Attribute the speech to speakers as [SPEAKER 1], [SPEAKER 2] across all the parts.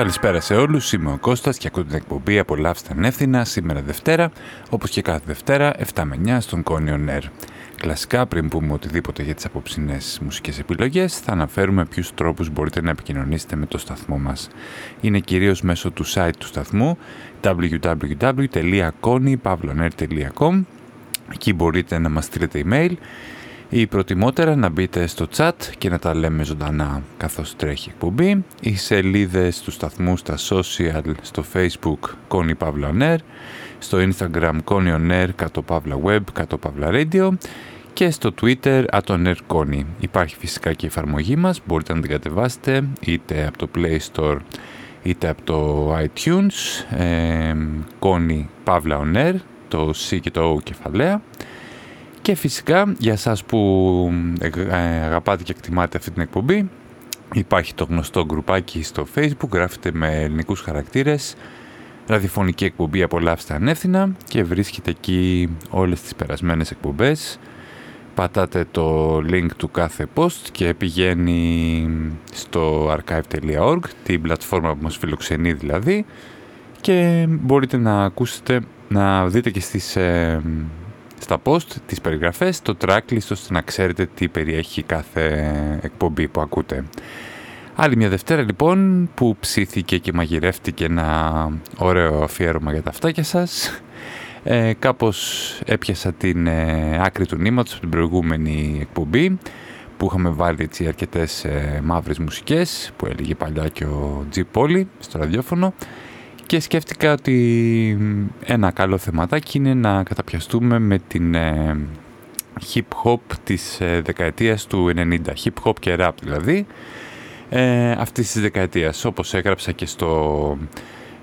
[SPEAKER 1] Καλησπέρα σε όλους, είμαι ο Κώστας και ακούω την εκπομπή «Απολαύστε ανεύθυνα» σήμερα Δευτέρα, όπως και κάθε Δευτέρα, 7 με 9 στον Κόνιο Νέρ. Κλασικά, πριν πούμε οτιδήποτε για τις απόψινές μουσικές επιλογές, θα αναφέρουμε ποιους τρόπους μπορείτε να επικοινωνήσετε με το σταθμό μας. Είναι κυρίως μέσω του site του σταθμού www.konypavloner.com Εκεί μπορείτε να μας στείλετε email ή προτιμότερα να μπείτε στο chat και να τα λέμε ζωντανά καθώς τρέχει η εκπομπή. Οι σελίδες του σταθμού στα social, στο facebook Connie Pavla On στο instagram Connie On Air, κάτω Pavla Web, κάτω Pavla Radio και στο twitter Atoner Connie. Υπάρχει φυσικά και η εφαρμογή μας, μπορείτε να την κατεβάσετε είτε από το Play Store είτε από το iTunes, ε, Connie Pavla On Air, το C και το O κεφαλαία. Και φυσικά για σας που ε, αγαπάτε και εκτιμάτε αυτή την εκπομπή υπάρχει το γνωστό γκρουπάκι στο facebook, γράφετε με ελληνικούς χαρακτήρες ραδιοφωνική εκπομπή «Απολαύστε ανεύθυνα» και βρίσκεται εκεί όλες τις περασμένες εκπομπές. Πατάτε το link του κάθε post και πηγαίνει στο archive.org, την πλατφόρμα που μας φιλοξενεί δηλαδή και μπορείτε να ακούσετε, να δείτε και στις ε, στα post, τις περιγραφές, το tracklist ώστε να ξέρετε τι περιέχει κάθε εκπομπή που ακούτε. Άλλη μια Δευτέρα λοιπόν που ψήθηκε και μαγειρεύτηκε ένα ωραίο αφιέρωμα για τα αυτάκια σας. Ε, κάπως έπιασα την ε, άκρη του νήματος από την προηγούμενη εκπομπή που είχαμε βάλει έτσι αρκετές ε, μαύρες μουσικές που έλεγε παλιά και ο G Πόλη στο ραδιόφωνο και σκέφτηκα ότι ένα καλό θεματάκι είναι να καταπιαστούμε με την ε, hip hop της ε, δεκαετίας του 90, hip hop και rap δηλαδή, ε, αυτής της δεκαετίας, όπως έγραψα και στο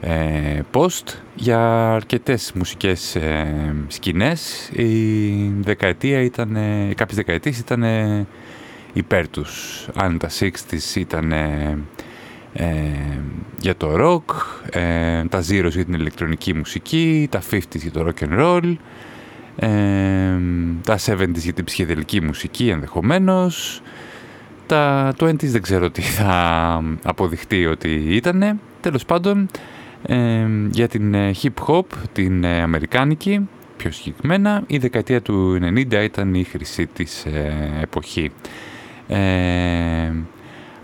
[SPEAKER 1] ε, post, για αρκετές μουσικές ε, σκηνές. Η δεκαετία ήταν, κάποιες δεκαετίες ήταν υπέρ τους. Αν τα 60's ήταν ε, για το rock, ε, τα zeros για την ηλεκτρονική μουσική, τα 50s για το rock and roll, ε, τα 70s για την ψυχεδελική μουσική ενδεχομένως, τα 20s δεν ξέρω τι θα αποδειχτεί ότι ήτανε. Τέλος πάντων, για την hip hop, την αμερικάνικη, πιο συγκεκριμένα, η δεκαετία του 90 ήταν η χρυσή της εποχή.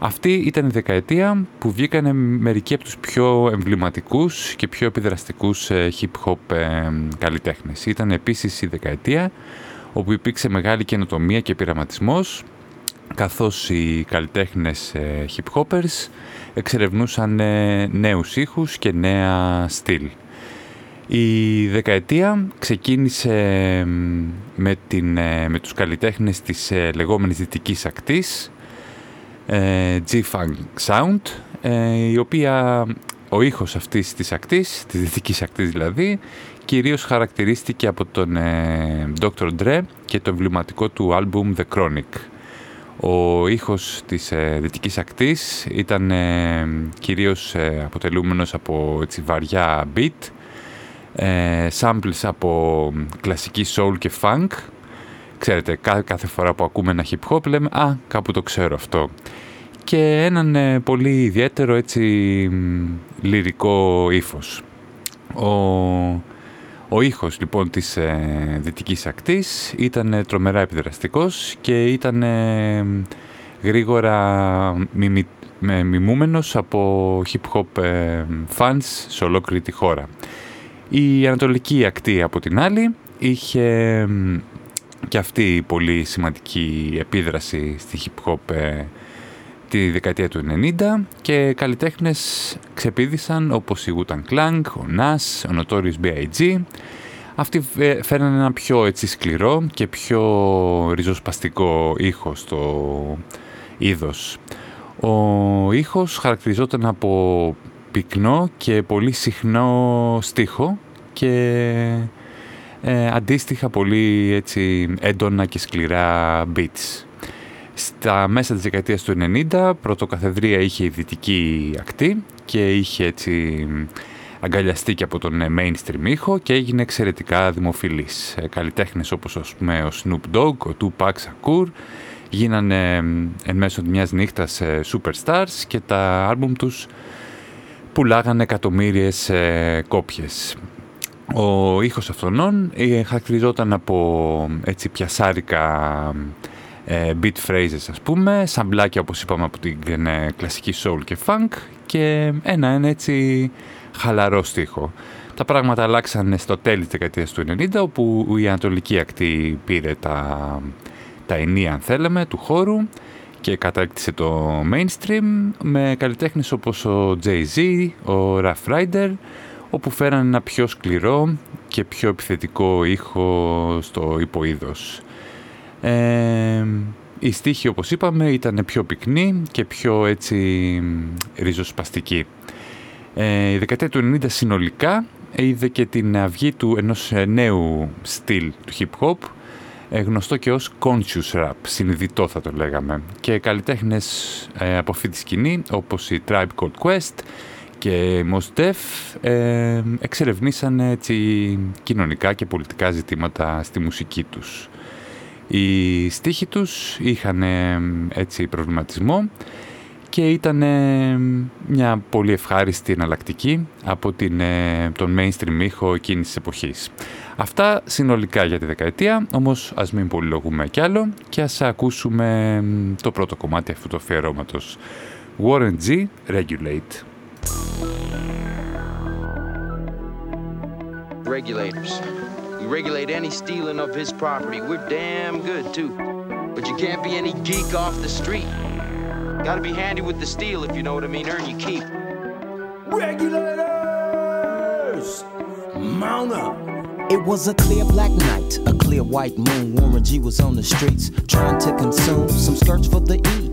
[SPEAKER 1] Αυτή ήταν η δεκαετία που βγήκαν μερικοί από τους πιο εμβληματικούς και πιο επιδραστικούς ε, hip-hop ε, καλλιτέχνες. Ήταν επίσης η δεκαετία όπου υπήρξε μεγάλη καινοτομία και πειραματισμός καθώς οι καλλιτέχνες ε, hip-hoppers εξερευνούσαν νέους ήχους και νέα στυλ. Η δεκαετία ξεκίνησε με, την, με τους καλλιτέχνες της λεγόμενης δυτικής ακτής ε, G-Funk Sound, ε, η οποία ο ήχος αυτής της ακτής, της δυτικής ακτής δηλαδή, κυρίως χαρακτηρίστηκε από τον ε, Dr. Dre και το εμβληματικό του άλμπουμ The Chronic. Ο ήχος της ε, δυτικής ακτής ήταν ε, κυρίως αποτελούμενος από έτσι, βαριά beat, samples από κλασική soul και funk, Ξέρετε, κάθε φορά που ακούμε ένα hip hop λέμε «Α, κάπου το ξέρω αυτό». Και έναν ε, πολύ ιδιαίτερο έτσι λυρικό ύφος. Ο, ο ήχος λοιπόν της ε, δυτικής ακτής ήταν ε, τρομερά επιδραστικός και ήταν ε, γρήγορα μιμη, με, μιμούμενος από hip hop ε, fans σε ολόκληρη τη χώρα. Η ανατολική ακτή από την άλλη είχε και αυτή η πολύ σημαντική επίδραση στη hip hop ε, τη δεκαετία του 90 και καλλιτέχνες ξεπίδησαν όπως η Wu-Tang Clan, ο Nas, ο Notorious B.I.G. Αυτοί φέρναν ένα πιο έτσι σκληρό και πιο ριζοσπαστικό ήχος στο είδος. Ο ήχος χαρακτηριζόταν από πυκνό και πολύ συχνό στίχο και ε, αντίστοιχα πολύ έτσι, έντονα και σκληρά beats. Στα μέσα της δεκαετίας του 90 πρωτοκαθεδρία είχε η δυτική ακτή και είχε έτσι αγκαλιαστεί και από τον ε, mainstream ήχο και έγινε εξαιρετικά δημοφιλής. Ε, καλλιτέχνες όπως ας πούμε, ο Snoop Dogg, ο Tupac Shakur γίνανε εν μέσω μιας νύχτας superstars και τα άλμπουμ τους πουλάγανε εκατομμύριες ε, κόπιες. Ο ήχος αυτών ε, χαρακτηριζόταν από έτσι πιασάρικα ε, beat phrases ας πούμε, σαμπλάκια όπως είπαμε από την ε, κλασική soul και funk και ένα, ένα έτσι χαλαρό στίχο. Τα πράγματα αλλάξαν στο τέλη της δεκαετίας του 90 όπου η Ανατολική Ακτή πήρε τα, τα ενία αν θέλαμε του χώρου και κατάκτησε το mainstream με καλλιτέχνες όπως ο Jay-Z, ο Rough Rider όπου φέραν ένα πιο σκληρό και πιο επιθετικό ήχο στο υποείδος. Ε, η στίχη όπως είπαμε ήταν πιο πυκνή και πιο έτσι ριζοσπαστική. Ε, η δεκαετία του 90 συνολικά είδε και την αυγή του ενός νέου στυλ του hip hop ε, γνωστό και ως conscious rap, συνειδητό θα το λέγαμε και καλλιτέχνες ε, από αυτή τη σκηνή όπως η Tribe Called Quest και η Mos Def ε, εξερευνήσαν έτσι κοινωνικά και πολιτικά ζητήματα στη μουσική τους. Οι στίχοι τους είχαν έτσι προβληματισμό και ήταν μια πολύ ευχάριστη εναλλακτική από την, ε, τον mainstream ήχο εκείνης της εποχής. Αυτά συνολικά για τη δεκαετία, όμως ας μην πολυλογούμε κι άλλο και ας ακούσουμε το πρώτο κομμάτι αυτού του αφιερώματος. Warren G. Regulate.
[SPEAKER 2] Regulators. We regulate any stealing of his property. We're damn good, too. But you can't be any geek off the street. Gotta be handy with the steel, if you know what I mean. Earn your keep.
[SPEAKER 3] Regulators! Mount up!
[SPEAKER 4] It was a clear black night, a clear white moon. Warren G was on the streets trying to consume some skirts for the E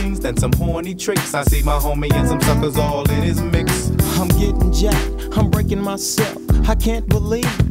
[SPEAKER 3] things than some horny tricks. I see my homie and some suckers all in his mix.
[SPEAKER 4] I'm getting jacked, I'm breaking myself. I can't believe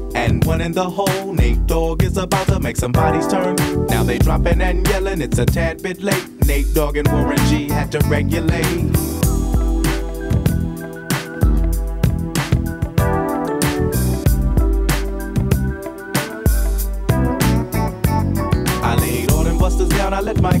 [SPEAKER 3] and one in the hole. Nate Dogg is about to make some bodies turn. Now they dropping and yelling, it's a tad bit late. Nate Dogg and Warren G had to regulate. I laid all them busters down, I let my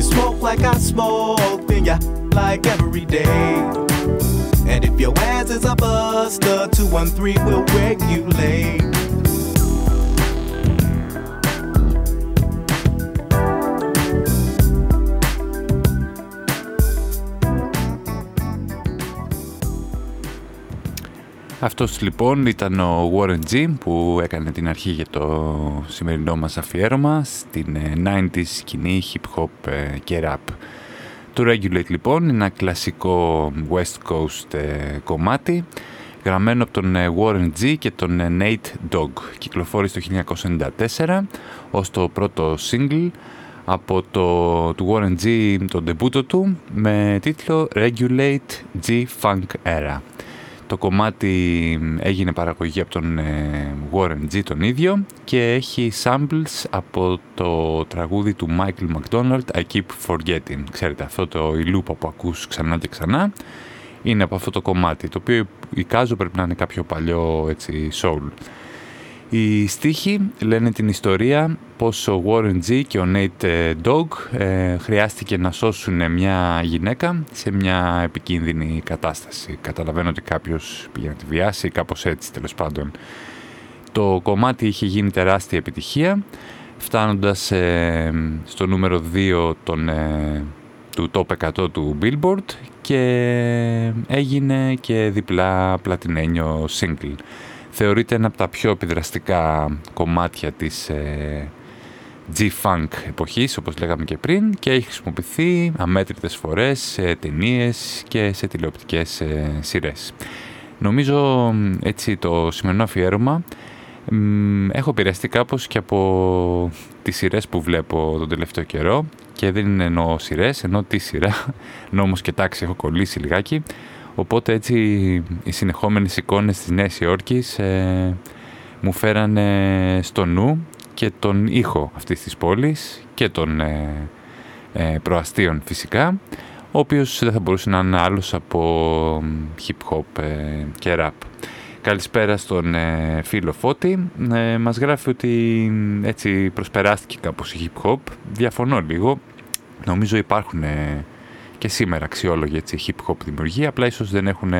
[SPEAKER 3] You smoke like I smoke, then you like every day. And if your ass is a buster, 213 will regulate.
[SPEAKER 1] Αυτός λοιπόν ήταν ο Warren G που έκανε την αρχή για το σημερινό μας αφιέρωμα στην 90s ε, σκηνή hip hop ε, και rap. Το Regulate λοιπόν είναι ένα κλασικό West Coast ε, κομμάτι γραμμένο από τον Warren G και τον Nate Dogg. Κυκλοφόρησε το 1994 ως το πρώτο single από το του Warren G τον ντεμπούτο του με τίτλο Regulate G Funk Era. Το κομμάτι έγινε παραγωγή από τον ε, Warren G τον ίδιο και έχει samples από το τραγούδι του Michael McDonald I Keep Forgetting. Ξέρετε αυτό το η λούπα που ακούς ξανά και ξανά είναι από αυτό το κομμάτι το οποίο εικάζω πρέπει να είναι κάποιο παλιό έτσι, soul. Οι στίχοι λένε την ιστορία πως ο Warren G και ο Nate Dogg ε, χρειάστηκε να σώσουν μια γυναίκα σε μια επικίνδυνη κατάσταση. Καταλαβαίνω ότι κάποιος πήγε να τη βιάσει, κάπως έτσι τέλος πάντων. Το κομμάτι είχε γίνει τεράστια επιτυχία, φτάνοντας ε, στο νούμερο 2 των, ε, του top 100 του Billboard και έγινε και διπλά πλατινένιο single θεωρείται ένα από τα πιο επιδραστικά κομμάτια της ε, G-Funk εποχής, όπως λέγαμε και πριν, και έχει χρησιμοποιηθεί αμέτρητες φορές σε ταινίες και σε τηλεοπτικές ε, σειρές. Νομίζω έτσι το σημερινό αφιέρωμα έχω επηρεαστεί κάπως και από τις σειρές που βλέπω τον τελευταίο καιρό και δεν είναι εννοώ σειρές, εννοώ τη σειρά, ενώ όμως και τάξη έχω κολλήσει λιγάκι Οπότε έτσι οι συνεχόμενες εικόνες της Νέας Υόρκης ε, μου φέρανε στο νου και τον ήχο αυτής της πόλης και των ε, ε, προαστίων φυσικά ο οποίος δεν θα μπορούσε να είναι άλλος από hip hop ε, και rap. Καλησπέρα στον φίλο Φώτη. μας γράφει ότι έτσι προσπεράστηκε κάπως η hip hop. Διαφωνώ λίγο. Νομίζω υπάρχουν και σήμερα αξιόλογοι έτσι, hip hop δημιουργία, απλά ίσως δεν έχουν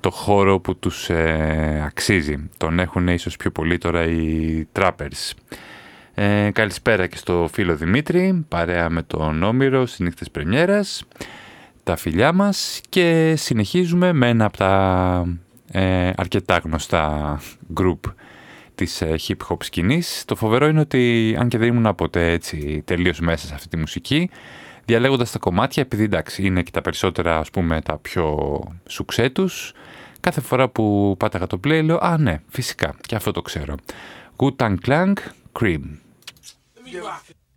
[SPEAKER 1] το χώρο που τους ε, αξίζει. Τον έχουν ίσως πιο πολύ τώρα οι trappers. Ε, καλησπέρα και στο φίλο Δημήτρη, παρέα με τον Όμηρο στις νύχτες πρεμιέρας, τα φιλιά μας και συνεχίζουμε με ένα από τα ε, αρκετά γνωστά group της ε, hip hop σκηνής. Το φοβερό είναι ότι αν και δεν ήμουν ποτέ έτσι τελείως μέσα σε αυτή τη μουσική, Διαλέγοντα τα κομμάτια, επειδή εντάξει είναι και τα περισσότερα ας πούμε τα πιο σουξέ τους, κάθε φορά που πάταγα το play λέω «Α ναι, φυσικά, και αυτό το ξέρω». Wu-Tang Clan, Cream.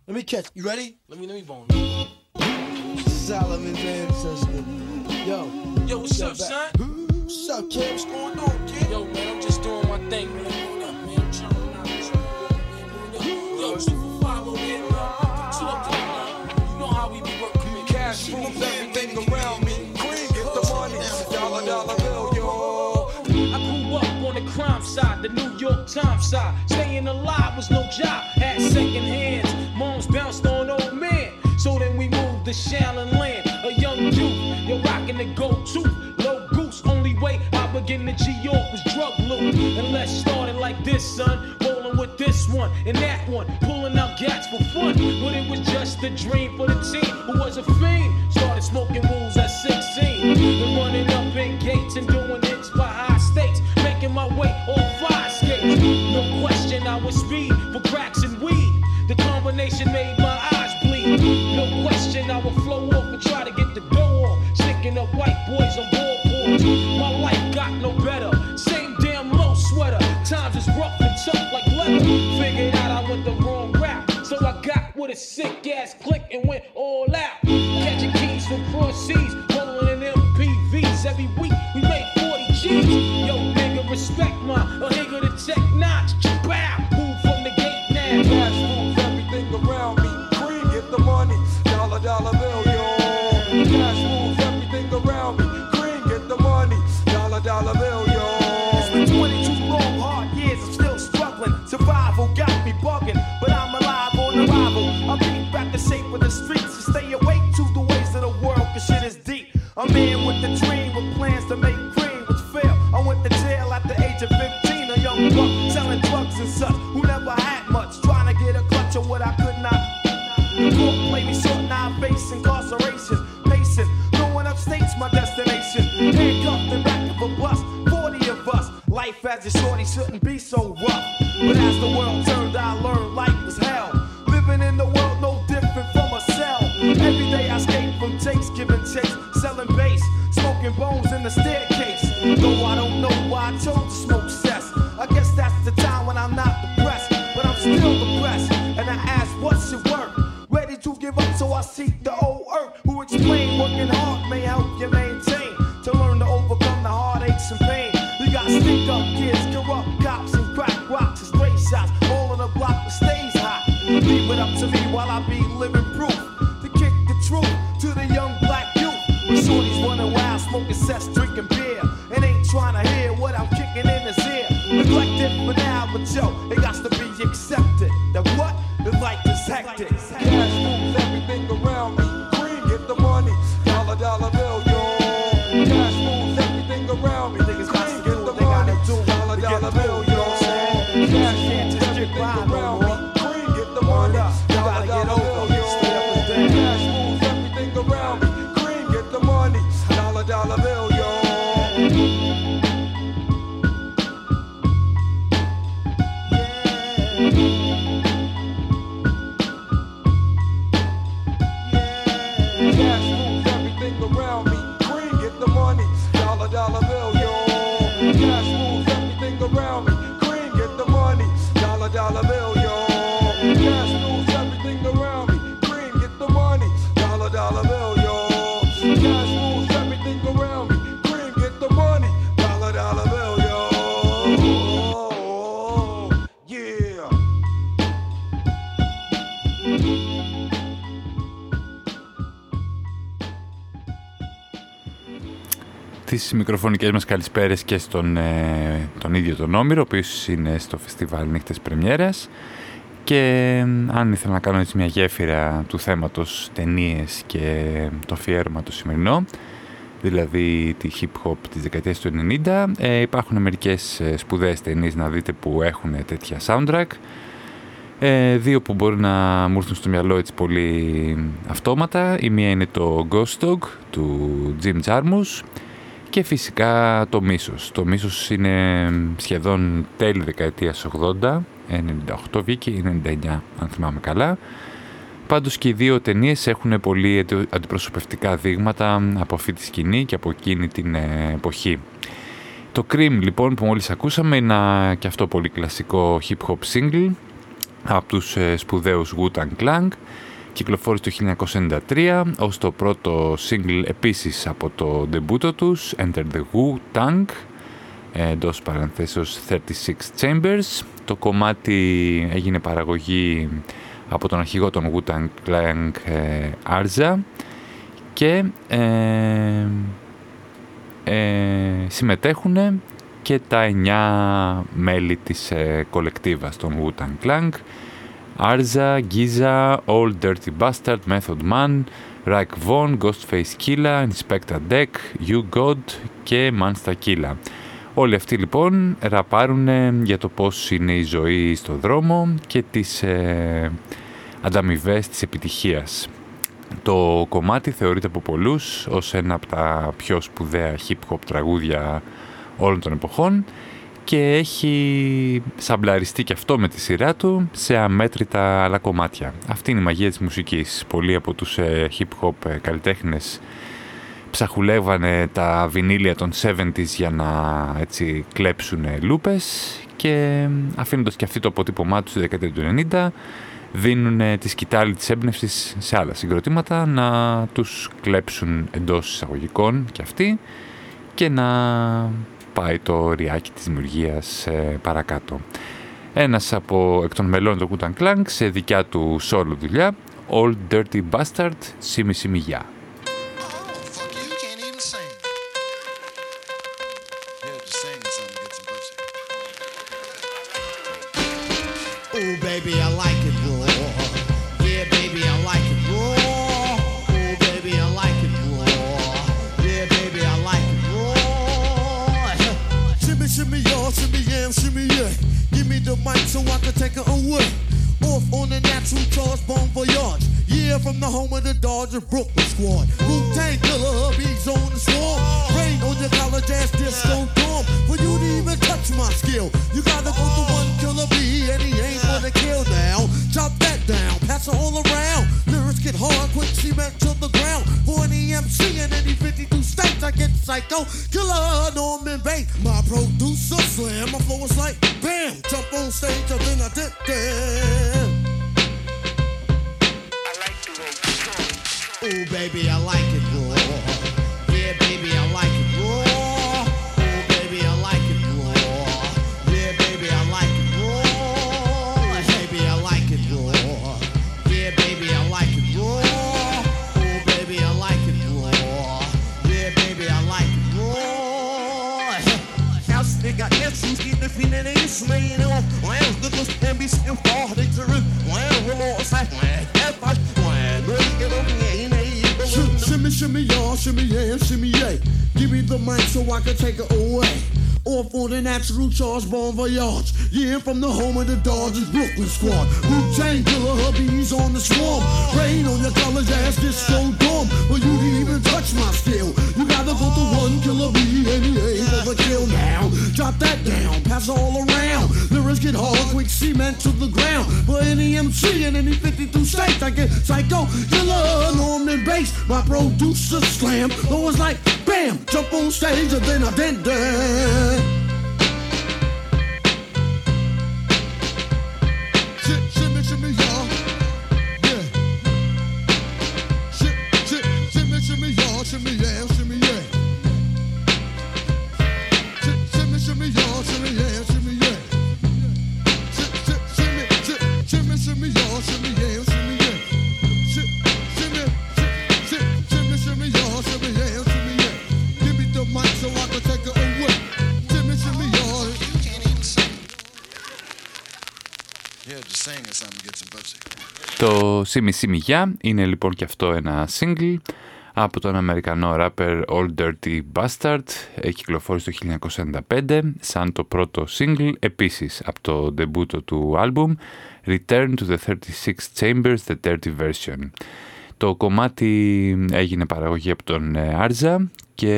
[SPEAKER 1] Let me catch. You ready? Let me let me bone. Solomon ancestor. Yo. Yo, what's up, son? What's up, kid? What's going on, kid? Yo, man, I'm just doing my thing, man. What up, man? Yo, side, the New York Times side. Staying alive was no job. Had second hands. Moms bounced on old man. So then we moved to Shallon Land. A young youth, you're rocking the go-to. Low goose, only way I begin to G-York was drug loot. And let's start it like this, son. Rolling with this one and that one. Pulling out gats for fun. But it was just a dream for the team who was a fiend. Started smoking rules at 16. And running up in gates and doing hits No question I was speed for cracks and weed. The combination made my eyes bleed. No question I would flow off and try to get the dough off. Sticking up white boys on ballboards. My life got no better. Same damn low sweater. Times is rough and tough like leather. Figured out I went the wrong route. So I got with a sick
[SPEAKER 5] shouldn't be
[SPEAKER 1] Τις μικροφωνικές μας καλησπέρες και στον ε, τον ίδιο τον Όμηρο, ο οποίος είναι στο φεστιβάλ Νύχτες Πρεμιέρας και ε, αν ήθελα να κάνω έτσι μια γέφυρα του θέματος ταινίες και το αφιέρωμα το σημερινό, δηλαδή τη hip hop της δεκαετίας του 90, ε, υπάρχουν μερικές ε, σπουδαίες ταινίες να δείτε που έχουν τέτοια soundtrack. Ε, δύο που μπορεί να μου έρθουν στο μυαλό έτσι πολύ αυτόματα. Η μία είναι το Ghost Dog του Jim Jarmus και φυσικά το Μίσος. Το Μίσος είναι σχεδόν τέλη δεκαετίας 80, 98 βγήκε ή 99 αν θυμάμαι καλά. Πάντως και οι δύο ταινίες έχουν πολύ αντι- αντιπροσωπευτικά δείγματα από αυτή τη σκηνή και από εκείνη την ε, εποχή. Το Cream λοιπόν που μόλις ακούσαμε είναι ένα και αυτό πολύ κλασικό hip hop single από τους ε, σπουδαίους Wu-Tang Clan κυκλοφόρησε το 1993 ως το πρώτο single επίσης από το ντεμπούτο τους Enter the Wu-Tang ε, εντός παρανθέσεως 36 Chambers. Το κομμάτι έγινε παραγωγή από τον αρχηγό των Wu-Tang Clan ε, Arza και ε, ε, συμμετέχουν και τα εννιά μέλη της ε, κολεκτίβας των Wu-Tang Clan Arza, Giza, Old Dirty Bastard, Method Man, Rack Von, Ghostface Killa, Inspector Deck, You God και Mansta Killa. Όλοι αυτοί λοιπόν ραπάρουν για το πώς είναι η ζωή στο δρόμο και τις ε, ανταμοιβές της επιτυχίας. Το κομμάτι θεωρείται από πολλούς ως ένα από τα πιο σπουδαία hip-hop τραγούδια όλων των εποχών και έχει σαμπλαριστεί και αυτό με τη σειρά του σε αμέτρητα άλλα κομμάτια. Αυτή είναι η μαγεία της μουσικής. Πολλοί από τους ε, hip-hop ε, καλλιτέχνες ψαχουλεύανε τα βινίλια των 70s για να έτσι κλέψουν λούπες και αφήνοντας και αυτοί το αποτύπωμά τους στη δεκαετία του 90 δίνουν τη σκητάλη της έμπνευσης σε άλλα συγκροτήματα να τους κλέψουν εντός εισαγωγικών και αυτοί και να πάει το ριάκι της δημιουργίας ε, παρακάτω. Ένας από εκ των μελών του Wu-Tang Clan σε δικιά του solo δουλειά Old Dirty Bastard, Σίμι Σίμι
[SPEAKER 6] from the home of the Dodger Brooklyn squad. Wu Tang killer, bees on the swarm. Rain on your college ass disco dorm. For you to even touch my skill, you gotta go to one killer bee, and he ain't gonna kill now. Chop that down, pass it all around. Lyrics get hard, quick cement to the ground. For any MC in any 52 states, I get psycho. Killer Norman Bates, my producer slam. My flow is like bam, jump on stage, and then I did that. Ooh, baby, I like it raw. Yeah, baby, I like it raw. Ooh, baby, I like it raw. Yeah, baby, I like it raw. Baby, I like it raw. Yeah, baby, I like it raw. Ooh, baby, I like it raw. Yeah, baby, I like it raw. House nigga, essence, get the feeling is made off. Oh, well, the good can be still far, they turn. Shimmy, shimmy, y'all, shimmy, yeah, shimmy, yeah. Give me the mic so I can take it away. Off on the natural charge, bon voyage. Yeah, from the home of the Dodgers Brooklyn squad. Wu Tang killer, hubbies on the swarm. Rain on your college ass disco dorm. But you didn't even touch my skill. You gotta go to one killer bee he ain't for the kill now. Drop that down, pass all around. Lyrics get hard, quick cement to the ground. For any MC in any 52 states, I get psycho killer, Norman Bass. My producer slam. I was like, bam, jump on stage and then I did that.
[SPEAKER 1] Σίμι Σίμι Γιά είναι λοιπόν και αυτό ένα single από τον Αμερικανό rapper All Dirty Bastard. Κυκλοφόρει το 1995 σαν το πρώτο single. Επίσης από το ντεμπούτο του άλμπουμ Return to the 36 Chambers, the Dirty Version. Το κομμάτι έγινε παραγωγή από τον ε, Άρζα και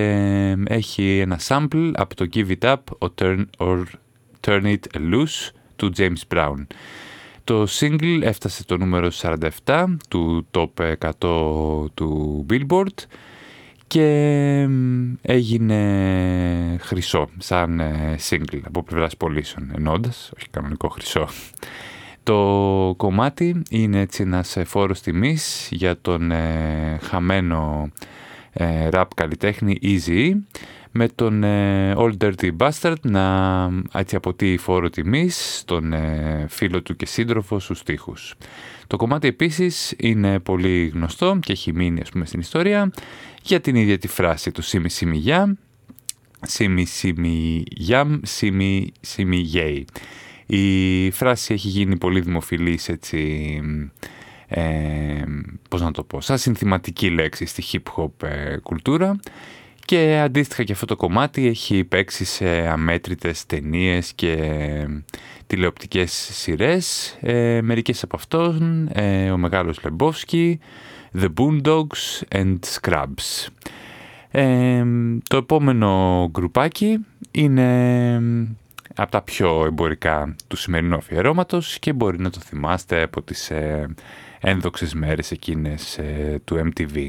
[SPEAKER 1] έχει ένα sample από το Give It Up or Turn It Loose του James Brown. Το single έφτασε το νούμερο 47 του top 100 του Billboard και έγινε χρυσό σαν single από πλευράς πωλήσεων ενώντας, όχι κανονικό χρυσό. Το κομμάτι είναι έτσι ένας φόρος τιμής για τον ε, χαμένο ε, rap καλλιτέχνη Easy με τον ε, Old Dirty Bastard να έτσι αποτείει φόρο τιμής στον ε, φίλο του και σύντροφο στους στίχους. Το κομμάτι επίσης είναι πολύ γνωστό και έχει μείνει ας πούμε στην ιστορία για την ίδια τη φράση του «Σίμι σίμι για», «Σίμι σίμι γιαμ», «Σίμι σίμι γέι». Η φράση έχει γίνει πολύ δημοφιλής έτσι, ε, πώς να το πω, σαν συνθηματική λέξη στη hip-hop ε, κουλτούρα και αντίστοιχα και αυτό το κομμάτι έχει παίξει σε αμέτρητες ταινίες και τηλεοπτικές σειρές. Ε, μερικές από αυτόν, ε, ο Μεγάλος Λεμπόφσκι, The Boondocks and Scrubs. Ε, το επόμενο γκρουπάκι είναι από τα πιο εμπορικά του σημερινού αφιερώματος και μπορεί να το θυμάστε από τις ε, ένδοξες μέρες εκείνες ε, του MTV.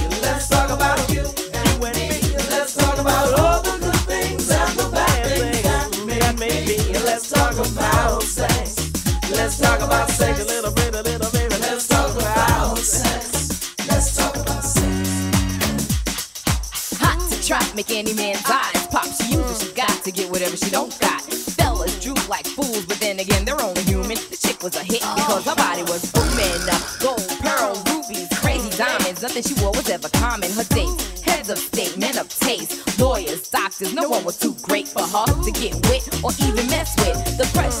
[SPEAKER 7] Any man's eyes pop. She uses, what she got to get whatever she don't got. Fellas droop like fools, but then again, they're only human. The chick was a hit because her body was booming. Gold, pearl, rubies, crazy diamonds. Nothing she wore was ever common. Her dates, heads of state, men of taste, lawyers, doctors. No one was too great for her to get with or even mess with. The press,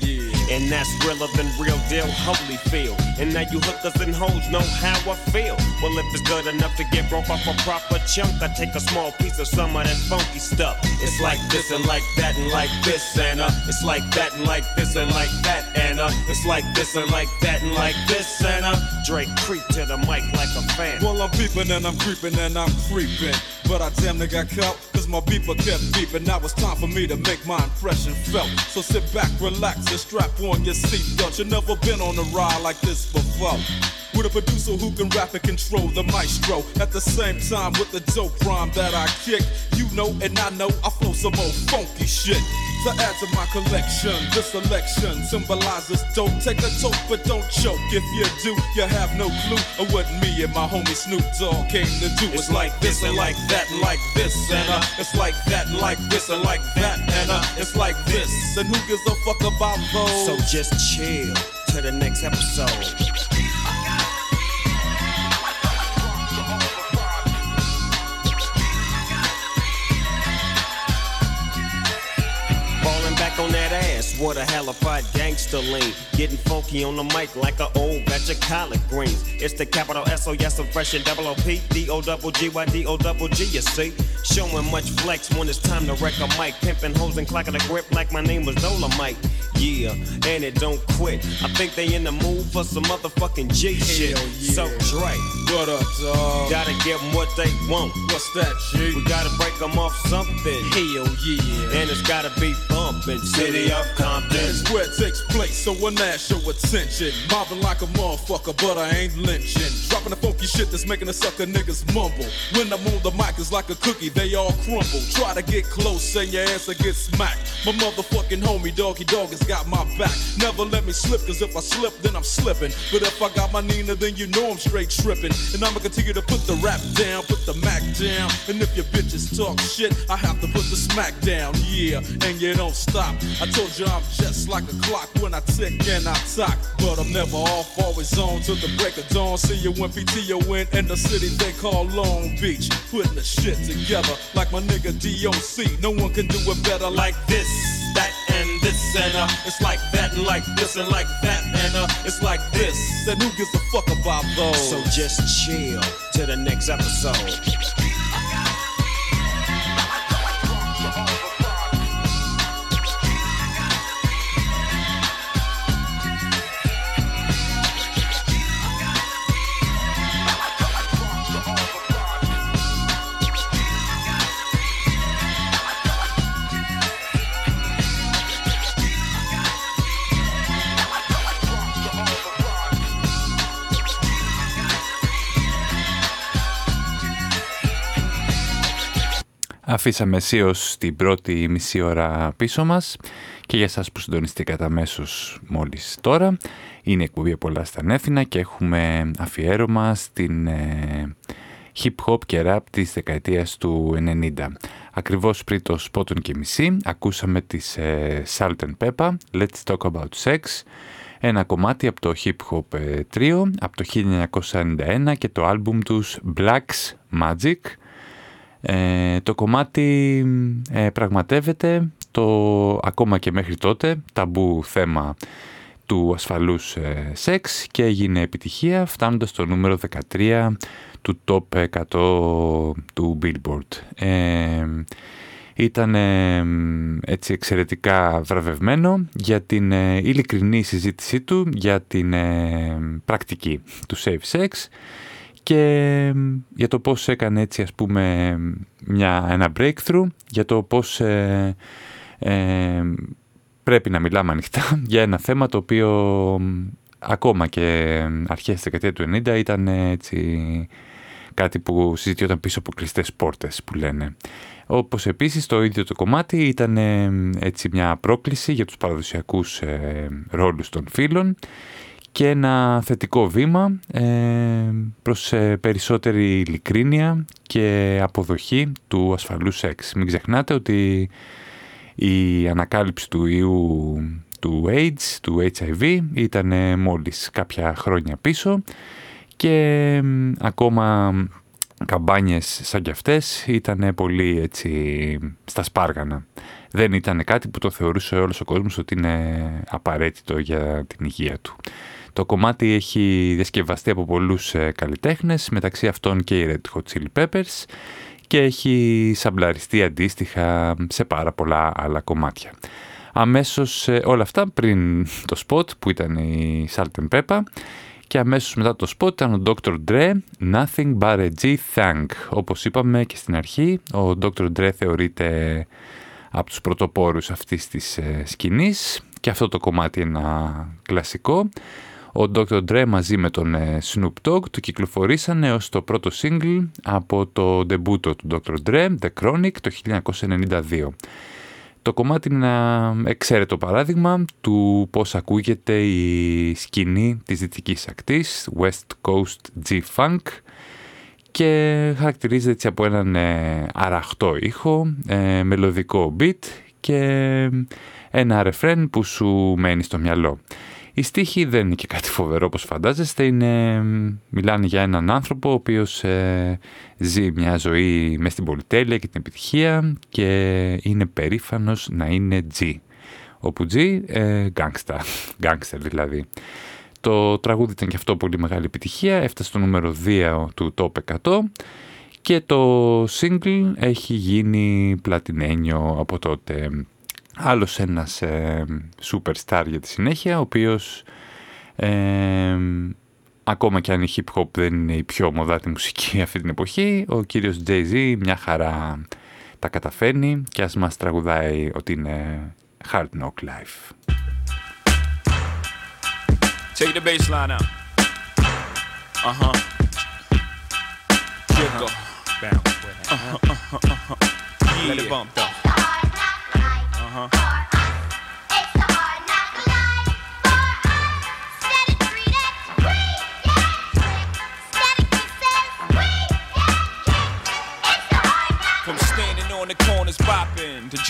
[SPEAKER 8] And that's realer than real deal, holy feel. And now you hookers and hoes know how I feel. Well, if it's good enough to get broke off a proper chunk, I take a small piece of some of that funky stuff. It's like this and like that and like this uh, it's like that and like this and like that uh, it's like this and like that and like this uh, Drake creep to the mic like a fan.
[SPEAKER 9] Well, I'm peeping and I'm creeping and I'm creeping. But I damn near got caught, cause my beeper kept beeping. Now it's time for me to make my impression felt. So sit back, relax, and strap on your seatbelt. You've never been on a ride like this before. With a producer who can rap and control the maestro. At the same time, with the dope rhyme that I kick. You know, and I know I flow some old funky shit. To add to my collection, this selection symbolizes don't Take a toke, but don't choke. If you do, you have no clue of what me and my homie Snoop Dogg came to do. It's like this and like that and like this and uh, it's like that and like this and like that and uh, it's like this. And who gives a fuck about those?
[SPEAKER 8] So just chill to the next episode. What a halified gangster lean. Getting funky on the mic like an old batch of collard greens. It's the capital S O yes, I'm fresh and double O P D O double G Y D O double G. You see, showing much flex when it's time to wreck a mic. Pimping hoes and clocking a grip like my name was Dolomite. Yeah, and it don't quit. I think they in the mood for some motherfucking G shit.
[SPEAKER 9] yeah.
[SPEAKER 8] So Dre,
[SPEAKER 9] What up, dog?
[SPEAKER 8] gotta give 'em what they want.
[SPEAKER 9] What's that, G?
[SPEAKER 8] We gotta break 'em off something.
[SPEAKER 9] Hell yeah.
[SPEAKER 8] And it's gotta be bumpin'. City of Compton.
[SPEAKER 9] It's where it takes place, so when that show attention. Mobbing like a motherfucker, but I ain't lynching. Dropping the funky shit that's making the sucker niggas mumble. When I'm on the mic, it's like a cookie, they all crumble. Try to get close, and your ass will get smacked. My motherfucking homie, doggy dog, has got my back. Never let me slip, cause if I slip, then I'm slipping. But if I got my Nina, then you know I'm straight tripping. And I'ma continue to put the rap down, put the Mac down. And if your bitches talk shit, I have to put the smack down, yeah. And you don't stop. I told you I'm just like a clock when I tick and I talk. But I'm never off, always on till the break of dawn. See you when PTO in the city they call Long Beach. Putting the shit together like my nigga DOC. No one can do it better like this, that, this. And uh, it's like that, and like this, and like that. And uh, it's like this. Then who gives a fuck about those?
[SPEAKER 8] So just chill to the next episode.
[SPEAKER 1] Αφήσαμε αισίως την πρώτη μισή ώρα πίσω μας και για σας που συντονιστήκατε αμέσως μόλις τώρα είναι εκπομπή πολλά στα Νέφινα και έχουμε αφιέρωμα στην ε, hip hop και rap της δεκαετίας του 90. Ακριβώς πριν το σπότον και μισή ακούσαμε τις ε, Salt and Pepper, Let's Talk About Sex, ένα κομμάτι από το hip hop ε, τρίο από το 1991 και το άλμπουμ τους Black's Magic. Ε, το κομμάτι ε, πραγματεύεται το ακόμα και μέχρι τότε ταμπού θέμα του ασφαλούς ε, σεξ και έγινε επιτυχία φτάνοντας στο νούμερο 13 του top 100 του Billboard. Ε, ήταν έτσι εξαιρετικά βραβευμένο για την ε, ειλικρινή συζήτησή του για την πρακτική του safe sex και για το πώς έκανε έτσι ας πούμε μια, ένα breakthrough για το πώς ε, ε, πρέπει να μιλάμε ανοιχτά για ένα θέμα το οποίο ακόμα και αρχές της δεκαετία του 90 ήταν έτσι κάτι που συζητιόταν πίσω από κλειστές πόρτες που λένε. Όπως επίσης το ίδιο το κομμάτι ήταν έτσι μια πρόκληση για τους παραδοσιακούς ε, ρόλους των φίλων και ένα θετικό βήμα ε, προς ε, περισσότερη ειλικρίνεια και αποδοχή του ασφαλούς σεξ. Μην ξεχνάτε ότι η ανακάλυψη του ιού του AIDS, του HIV, ήταν μόλις κάποια χρόνια πίσω και ακόμα καμπάνιες σαν κι αυτές ήταν πολύ έτσι στα σπάργανα. Δεν ήταν κάτι που το θεωρούσε όλος ο κόσμος ότι είναι απαραίτητο για την υγεία του. Το κομμάτι έχει διασκευαστεί από πολλούς ε, καλλιτέχνες, μεταξύ αυτών και οι Red Hot Chili Peppers και έχει σαμπλαριστεί αντίστοιχα σε πάρα πολλά άλλα κομμάτια. Αμέσως ε, όλα αυτά πριν το spot που ήταν η Salt and Pepper και αμέσως μετά το spot ήταν ο Dr. Dre, Nothing But A G-Thank. Όπως είπαμε και στην αρχή, ο Dr. Dre θεωρείται από τους πρωτοπόρους αυτής της ε, σκηνής και αυτό το κομμάτι είναι ένα κλασικό. Ο Dr. Dre μαζί με τον ε, Snoop Dogg το κυκλοφορήσανε ως το πρώτο single από το ντεμπούτο του Dr. Dre, The Chronic, το 1992. Το κομμάτι είναι ένα εξαίρετο παράδειγμα του πώς ακούγεται η σκηνή της δυτικής ακτής, West Coast G-Funk, και χαρακτηρίζεται έτσι από έναν ε, αραχτό ήχο, ε, μελωδικό beat και ένα ρεφρέν που σου μένει στο μυαλό. Η στίχη δεν είναι και κάτι φοβερό όπως φαντάζεστε, είναι, μιλάνε για έναν άνθρωπο ο οποίος ε, ζει μια ζωή μες στην πολυτέλεια και την επιτυχία και είναι περήφανος να είναι G. όπου G, ε, gangsta, δηλαδή. Το τραγούδι ήταν και αυτό πολύ μεγάλη επιτυχία, έφτασε στο νούμερο 2 του Top 100 και το single έχει γίνει πλατινένιο από τότε. Άλλος ένας ε, superstar για τη συνέχεια, ο οποίος ε, ακόμα και αν η hip hop δεν είναι η πιο μοδάτη μουσική αυτή την εποχή, ο κύριος Jay-Z μια χαρά τα καταφέρνει και ας μας τραγουδάει ότι είναι Hard Knock Life.
[SPEAKER 10] Take the bass line out. Uh-huh. Jiggle. Bounce with it. Uh-huh, uh-huh, uh-huh. Yeah. Let it bump though. Uh-huh.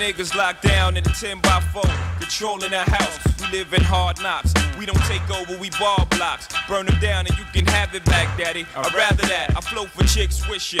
[SPEAKER 10] Niggas locked down in a 10 by 4, controlling the house. We live in hard knocks. We don't take over, we ball blocks. Burn them down and you can have it back, daddy. I'd rather that. I float for chicks wishing.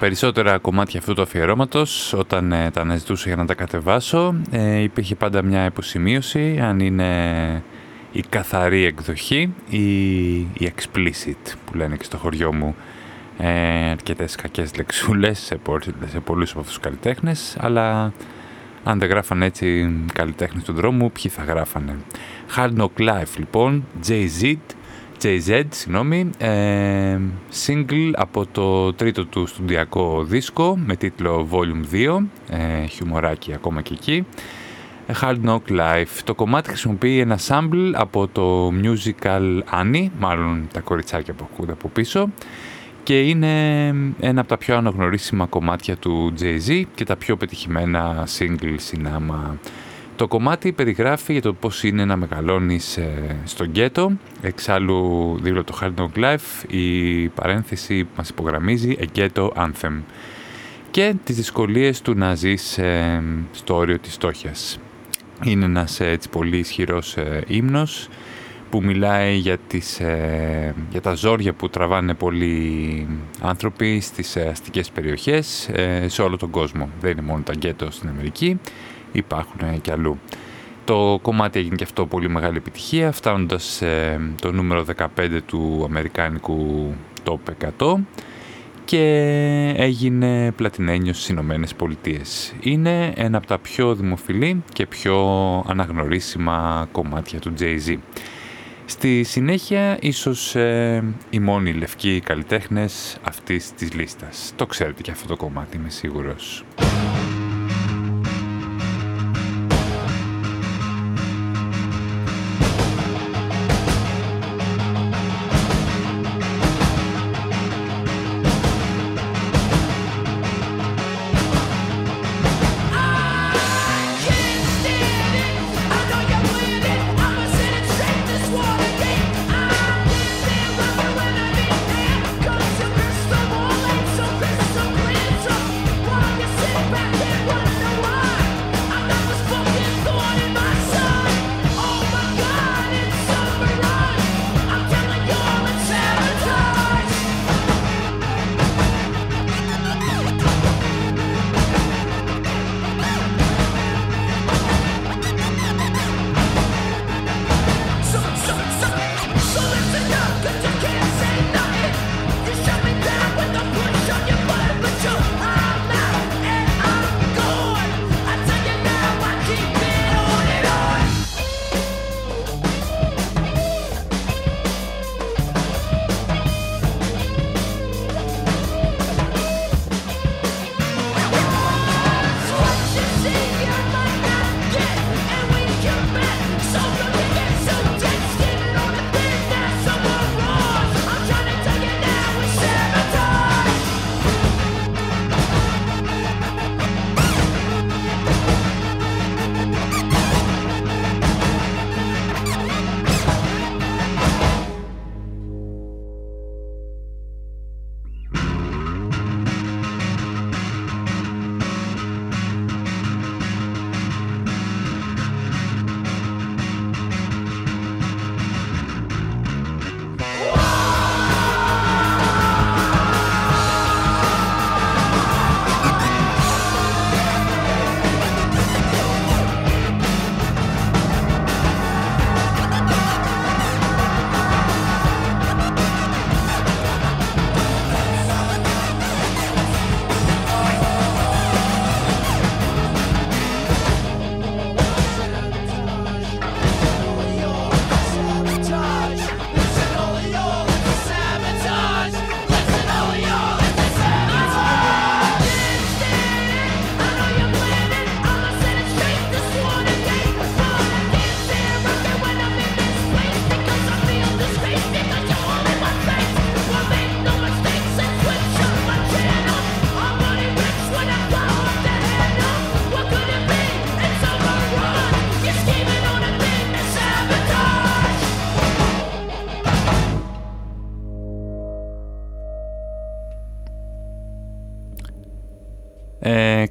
[SPEAKER 1] Περισσότερα κομμάτια αυτού του αφιερώματος, όταν ε, τα αναζητούσα για να τα κατεβάσω, ε, υπήρχε πάντα μια υποσημείωση αν είναι η καθαρή εκδοχή ή η explicit που λένε και στο χωριό μου ε, αρκετές κακές λεξούλες σε, σε πολλούς από αυτούς τους καλλιτέχνες αλλά αν δεν γράφανε έτσι καλλιτέχνες του δρόμου ποιοι θα γράφανε. Hard Knock Life λοιπόν, Jay-Z JZ, συγγνώμη, ε, single από το τρίτο του στουντιακό δίσκο με τίτλο Volume 2, ε, χιουμοράκι ακόμα και εκεί. Hard Knock Life. Το κομμάτι χρησιμοποιεί ένα sample από το musical Annie, μάλλον τα κοριτσάκια που ακούγονται από πίσω, και είναι ένα από τα πιο αναγνωρίσιμα κομμάτια του Jay-Z και τα πιο πετυχημένα single συνάμα. Το κομμάτι περιγράφει για το πώς είναι να μεγαλώνεις ε, στο γκέτο. Εξάλλου δίπλα το Hard Knock Life η παρένθεση μας υπογραμμίζει A Ghetto Anthem και τις δυσκολίες του να ζεις ε, στο όριο της στόχιας. Είναι ένας έτσι, πολύ ισχυρός ε, ύμνος που μιλάει για, τις, ε, για τα ζόρια που τραβάνε πολλοί άνθρωποι στις ε, αστικές περιοχές ε, σε όλο τον κόσμο. Δεν είναι μόνο τα γκέτο στην Αμερική, υπάρχουν και αλλού. Το κομμάτι έγινε και αυτό πολύ μεγάλη επιτυχία, φτάνοντας το νούμερο 15 του αμερικάνικου top 100 και έγινε πλατινένιος στις Ηνωμένες Πολιτείες. Είναι ένα από τα πιο δημοφιλή και πιο αναγνωρίσιμα κομμάτια του Jay-Z. Στη συνέχεια, ίσως ε, οι μόνοι λευκοί καλλιτέχνες αυτής της λίστας. Το ξέρετε και αυτό το κομμάτι, είμαι σίγουρος.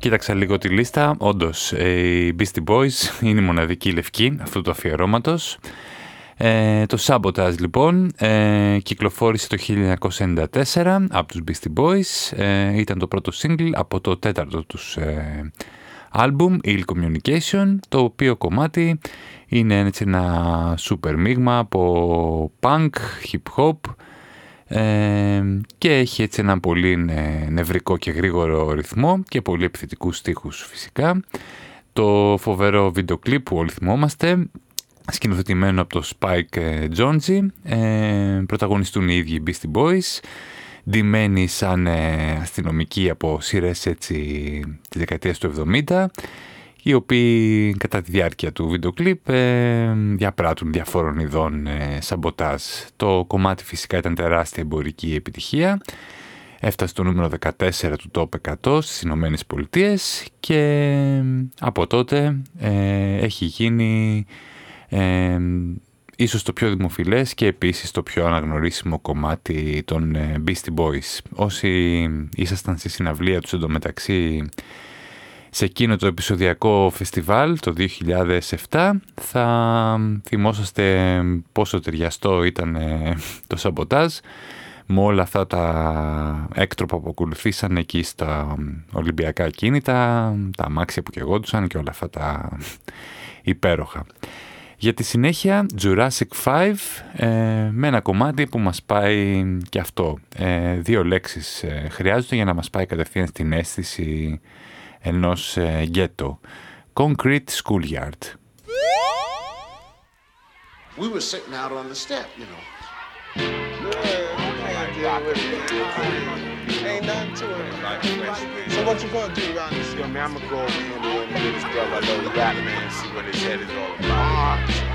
[SPEAKER 1] Κοίταξα λίγο τη λίστα. Όντως, οι Beastie Boys είναι η μοναδική λευκή αυτού του αφιερώματος. Ε, το Sabotage λοιπόν ε, κυκλοφόρησε το 1994 από τους Beastie Boys. Ε, ήταν το πρώτο single από το τέταρτο τους ε, album, Ill Communication, το οποίο κομμάτι είναι έτσι ένα super μείγμα από punk, hip hop, και έχει έτσι ένα πολύ νευρικό και γρήγορο ρυθμό και πολύ επιθετικούς στίχους φυσικά. Το φοβερό βίντεο κλιπ που όλοι θυμόμαστε σκηνοθετημένο από το Spike ε, Jonze. Ε, πρωταγωνιστούν οι ίδιοι οι Beastie Boys, ντυμένοι σαν ε, αστυνομικοί από σειρές έτσι της δεκαετίας του 70, οι οποίοι κατά τη διάρκεια του βίντεο κλιπ ε, διαπράττουν διαφόρων ειδών ε, σαμποτάζ. Το κομμάτι φυσικά ήταν τεράστια εμπορική επιτυχία. Έφτασε στο νούμερο 14 του Top 100 στις Ηνωμένες Πολιτείες και από τότε ε, έχει γίνει ε, ίσως το πιο δημοφιλές και επίσης το πιο αναγνωρίσιμο κομμάτι των ε, Beastie Boys. Όσοι ήσασταν στη συναυλία τους εντωμεταξύ σε εκείνο το επεισοδιακό φεστιβάλ το 2007 θα θυμόσαστε πόσο ταιριαστό ήταν ε, το σαμποτάζ με όλα αυτά τα έκτροπα που ακολουθήσαν εκεί στα Ολυμπιακά κίνητα, τα αμάξια που κεγόντουσαν και όλα αυτά τα υπέροχα. Για τη συνέχεια Jurassic 5 ε, με ένα κομμάτι που μας πάει και αυτό. Ε, δύο λέξεις ε, χρειάζονται για να μας πάει κατευθείαν στην αίσθηση ενός ε, γκέτο. Concrete Schoolyard.
[SPEAKER 11] We were sitting out on the step, you know.
[SPEAKER 12] Ain't nothing to it. So what you gonna do around this? Yo, man, I'm gonna go over here and one of his brother, I know the rap man, see what his head is all about.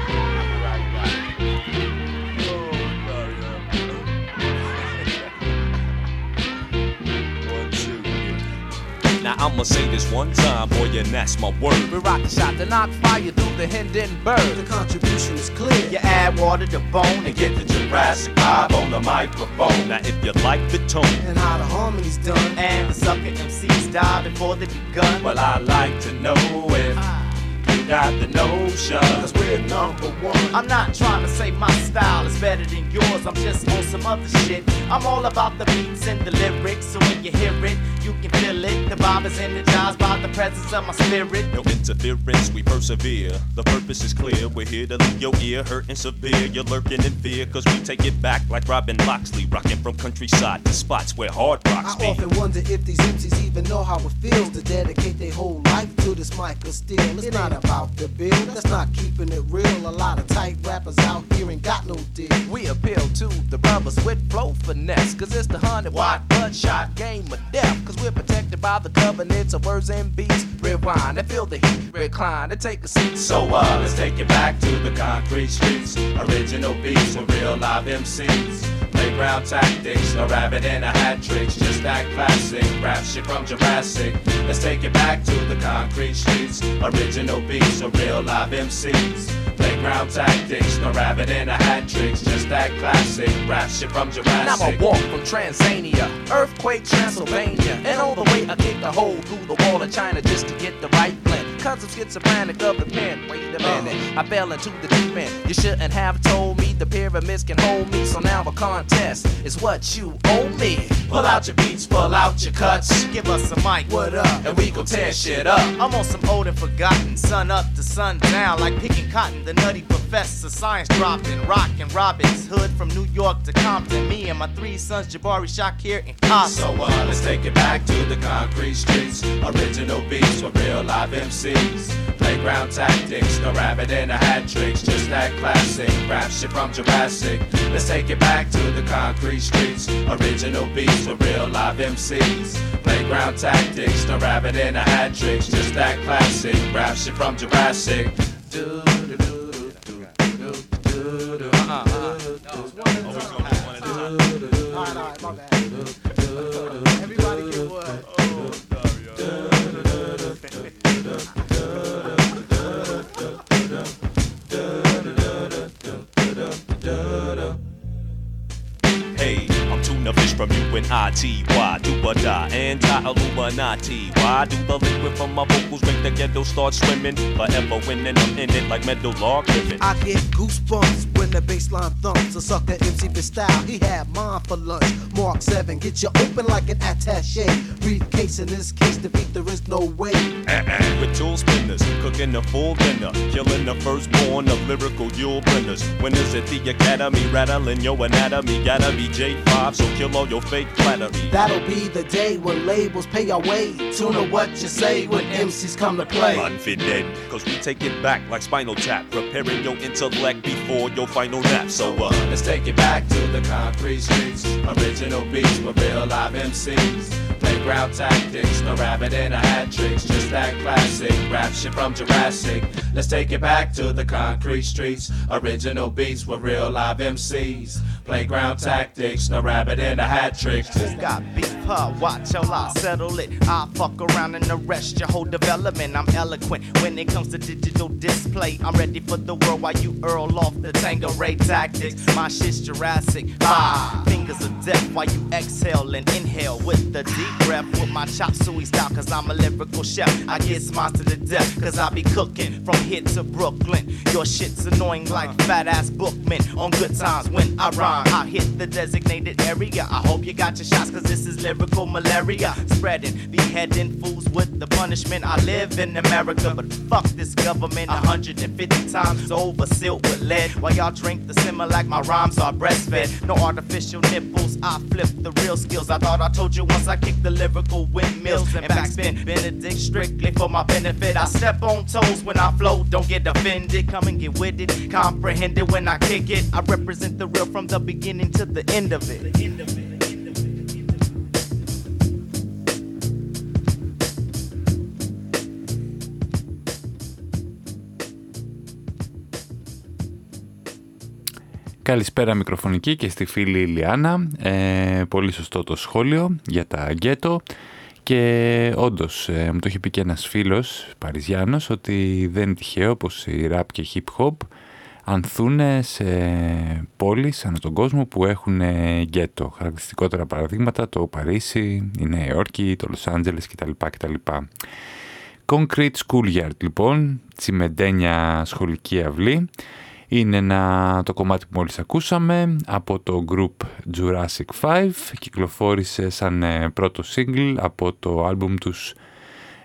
[SPEAKER 13] Now I'ma say this one time, boy, and that's my word.
[SPEAKER 14] We rock the shot to knock fire through the Hindenburg.
[SPEAKER 15] The contribution is clear.
[SPEAKER 14] You add water to bone and get the Jurassic vibe on the microphone.
[SPEAKER 13] Now if you like the tone
[SPEAKER 15] and how the harmony's done,
[SPEAKER 14] and the sucker MCs die before they begun.
[SPEAKER 13] Well, I like to know if you got the notion.
[SPEAKER 15] Cause we're number one.
[SPEAKER 14] I'm not trying to say my style is better than yours. I'm just on some other shit. I'm all about the beats and the lyrics. So when you hear it, you can feel it. The vibe is energized by the presence of my spirit.
[SPEAKER 13] No interference, we persevere. The purpose is clear. We're here to leave your ear hurting severe. You're lurking in fear, cause we take it back like Robin Loxley, rocking from countryside to spots where hard rocks
[SPEAKER 15] I often wonder if these MCs even know how it feels to dedicate their whole life to this mic of steel. It's it not about the bill, that's not keeping it real. A lot of tight rappers out here ain't got no deal.
[SPEAKER 14] We appeal to the brothers with flow finesse, cause it's the hundred watt bloodshot game of death. Cause we're protected by the covenants of words and beats. Rewind and feel the heat, recline and take a seat.
[SPEAKER 13] So uh, let's take it back to the concrete streets. Original beats with real live MCs. Playground tactics, A rabbit in a hat tricks, just that classic rap shit from Jurassic. Let's take it back to the concrete streets. Original beats, or real live MCs. Playground tactics, no rabbit in a hat tricks, just that classic rap shit from Jurassic.
[SPEAKER 14] And I'm a walk from Transania, earthquake Transylvania, and all the way I kick a hole through the wall of China just to get the right blend. Cause I'm schizophrenic of the pen. Wait a minute, uh. I fell into the deep end. You shouldn't have told me the pyramids can hold me. So now a contest is what you owe me.
[SPEAKER 13] Pull out your beats, pull out your cuts.
[SPEAKER 14] Give us a mic,
[SPEAKER 15] what up?
[SPEAKER 13] And we gon' tear shit up.
[SPEAKER 14] I'm on some old and forgotten, sun up to sun down, like picking cotton. The nutty professor, science dropping, rockin' Robin's Hood from New York to Compton. Me and my three sons, Jabari, Shakir, and Costa.
[SPEAKER 13] So uh, let's take it back to the concrete streets. Original beats for real live MCs. Playground tactics, no rabbit in a hat tricks, just that classic rap shit from Jurassic. Let's take it back to the concrete streets. Original beats with real live MCs. Playground tactics, no rabbit in a hat tricks, just that classic rap shit from Jurassic. Do, do, do, do, do, do, do, do. Uh-uh, uh-uh. Tuna fish from UNIT. Why do I die? Anti-Illuminati. Why do the liquid from my vocals make the ghetto start swimming? Forever winning, I'm in it like metal log living.
[SPEAKER 15] I get goosebumps when the bassline thumps. A sucker MC for style, he had mine for lunch. Mark 7, get you open like an attache. Briefcase in this case, defeat there is no way. Uh-uh.
[SPEAKER 13] With tool spinners, cooking a full dinner, killing the firstborn of lyrical Yule blenders. Winners at the academy, rattling your anatomy. Gotta be J5, so kill all your fake flattery.
[SPEAKER 15] That'll be the day when labels pay our way. Tune to what you say when MCs come to play.
[SPEAKER 16] Confident, cause we take it back like Spinal Tap, preparing your intellect before your final nap. So, uh,
[SPEAKER 13] Let's take it back to the concrete streets. Original beats with real live MCs. Playground tactics, no rabbit in a hat tricks. Just that classic rap shit from Jurassic. Let's take it back to the concrete streets. Original beats with real live MCs. Playground tactics, no rabbit in a hat tricks.
[SPEAKER 14] Who got beef, huh? Watch your lie, settle it. I'll fuck around and arrest your whole development. I'm eloquent when it comes to digital display. I'm ready for the world while you earl off the Tango Ray tactics. My shit's Jurassic. Five fingers of death while you exhale and inhale with the deep with my chop suey style. Cause I'm a lyrical chef. I get smiles to the death. Cause I be cooking from here to Brooklyn. Your shit's annoying like fat ass bookmen on good times when I rhyme. I hit the designated area. I hope you got your shots cause this is lyrical malaria. Spreading, beheading fools with the punishment. I live in America, but fuck this government 150 times over, sealed with lead. While y'all drink the simmer like my rhymes are breastfed. No artificial nipples, I flip the real skills. I thought I told you once I kicked the lyrical windmills and backspin. Benedict strictly for my benefit. I step on toes when I flow, don't get offended. Come and get with it, comprehend it when I kick it. I represent the real from the beginning to the end of it.
[SPEAKER 1] Καλησπέρα μικροφωνική και στη φίλη Ιλιάνα. Ε, πολύ σωστό το σχόλιο για τα γκέτο. Και όντως ε, μου το είχε πει και ένας φίλος Παριζιάνος ότι δεν είναι τυχαίο πως η ραπ και hip hop ανθούν σε πόλεις ανά τον κόσμο που έχουν γκέτο. Χαρακτηριστικότερα παραδείγματα το Παρίσι, η Νέα Υόρκη, το Λος Άντζελες κτλ. κτλ. Concrete Schoolyard λοιπόν, τσιμεντένια σχολική αυλή. Είναι ένα, το κομμάτι που μόλις ακούσαμε από το group Jurassic 5. Κυκλοφόρησε σαν ε, πρώτο single από το άλμπουμ τους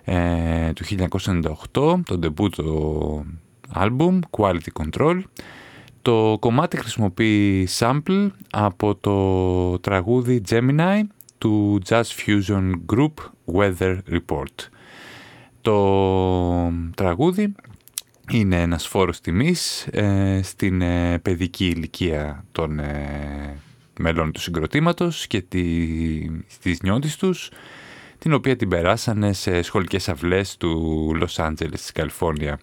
[SPEAKER 1] ε, του 1998, το debut το άλμπουμ Quality Control. Το κομμάτι χρησιμοποιεί sample από το τραγούδι Gemini του Jazz Fusion Group Weather Report. Το τραγούδι είναι ένας φόρος τιμής ε, στην ε, παιδική ηλικία των ε, μελών του συγκροτήματος και τη, στις νιώτης τους, την οποία την περάσανε σε σχολικές αυλές του Λος Άντζελες της Καλιφόρνια.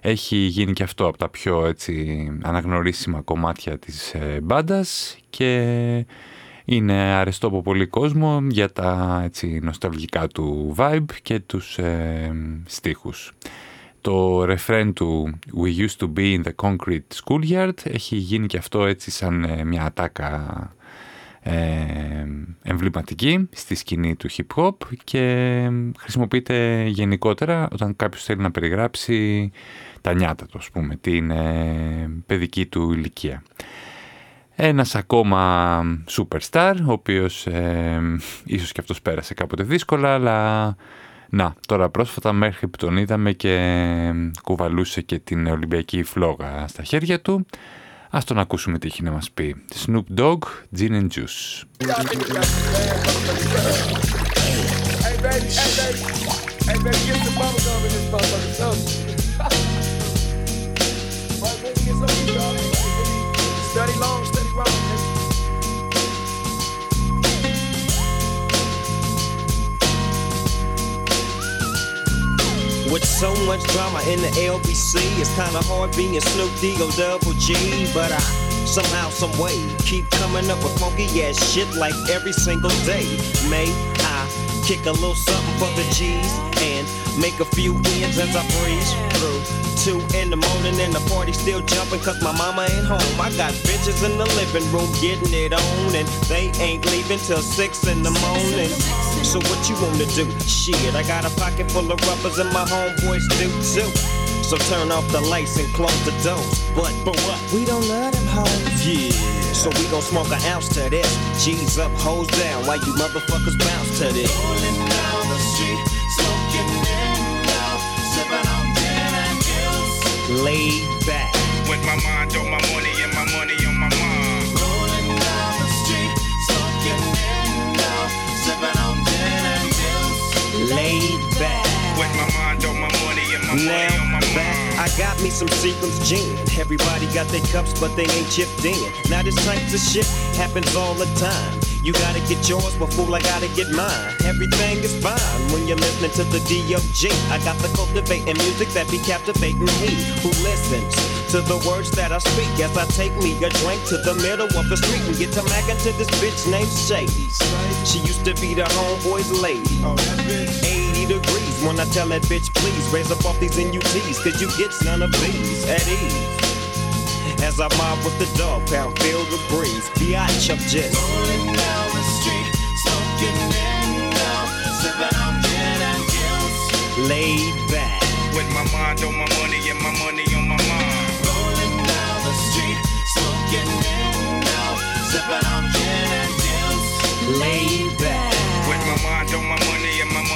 [SPEAKER 1] Έχει γίνει και αυτό από τα πιο έτσι, αναγνωρίσιμα κομμάτια της ε, μπάντας και είναι αρεστό από πολύ κόσμο για τα έτσι, νοσταλγικά του vibe και τους ε, στίχους. Το ρεφρέν του We used to be in the concrete schoolyard έχει γίνει και αυτό έτσι σαν ε, μια ατάκα ε, εμβληματική στη σκηνή του hip hop και χρησιμοποιείται γενικότερα όταν κάποιος θέλει να περιγράψει τα νιάτα του, ας πούμε, την ε, παιδική του ηλικία. Ένας ακόμα superstar, ο οποίος ε, ίσως και αυτός πέρασε κάποτε δύσκολα, αλλά να, τώρα πρόσφατα μέχρι που τον είδαμε και κουβαλούσε και την Ολυμπιακή φλόγα στα χέρια του. Ας τον ακούσουμε τι έχει να μας πει. Snoop Dogg, Gin and Juice.
[SPEAKER 5] Hey
[SPEAKER 8] With so much drama in the LBC, it's kinda hard being Snoop D-O double G, but I somehow, some way keep coming up with funky ass shit like every single day. May I kick a little something for the G's and make a few ends as I breeze through. Two in the morning and the party still jumping cause my mama ain't home. I got bitches in the living room getting it on and they ain't leaving till six in the morning. So what you wanna do? Shit, I got a pocket full of rubbers and my homeboys do too. So turn off the lights and close the doors. But but what? We don't love them hoes. Yeah. So we gon' smoke an ounce to this. G's up, hoes down. Why you motherfuckers bounce to this.
[SPEAKER 6] Rolling down the street, smoking in out, sipping on gin and juice.
[SPEAKER 8] Laid back.
[SPEAKER 10] With my mind on my money and my money
[SPEAKER 8] I got me some Seagram's gin. Everybody got their cups, but they ain't chipped in. Now this type of shit happens all the time. You gotta get yours, but fool, I gotta get mine. Everything is fine when you're listening to the D.O.G. I got the cultivating music that be captivating he who listens to the words that I speak as I take me a drink to the middle of the street and get to mackin' to this bitch named Shady. She used to be the homeboy's lady. 80 degrees when I tell that bitch, please raise up off these NUTs, cause you get none of these at ease. As I mob with the dog pound, feel the breeze. Biatch up just.
[SPEAKER 5] Rolling down the street, smoking endo, sipping on gin and juice.
[SPEAKER 8] Laid back.
[SPEAKER 10] With my mind on my money and my money on my mind.
[SPEAKER 5] Rolling down the street, smoking endo, sipping on gin and juice.
[SPEAKER 8] Laid back.
[SPEAKER 10] With my mind on my money and my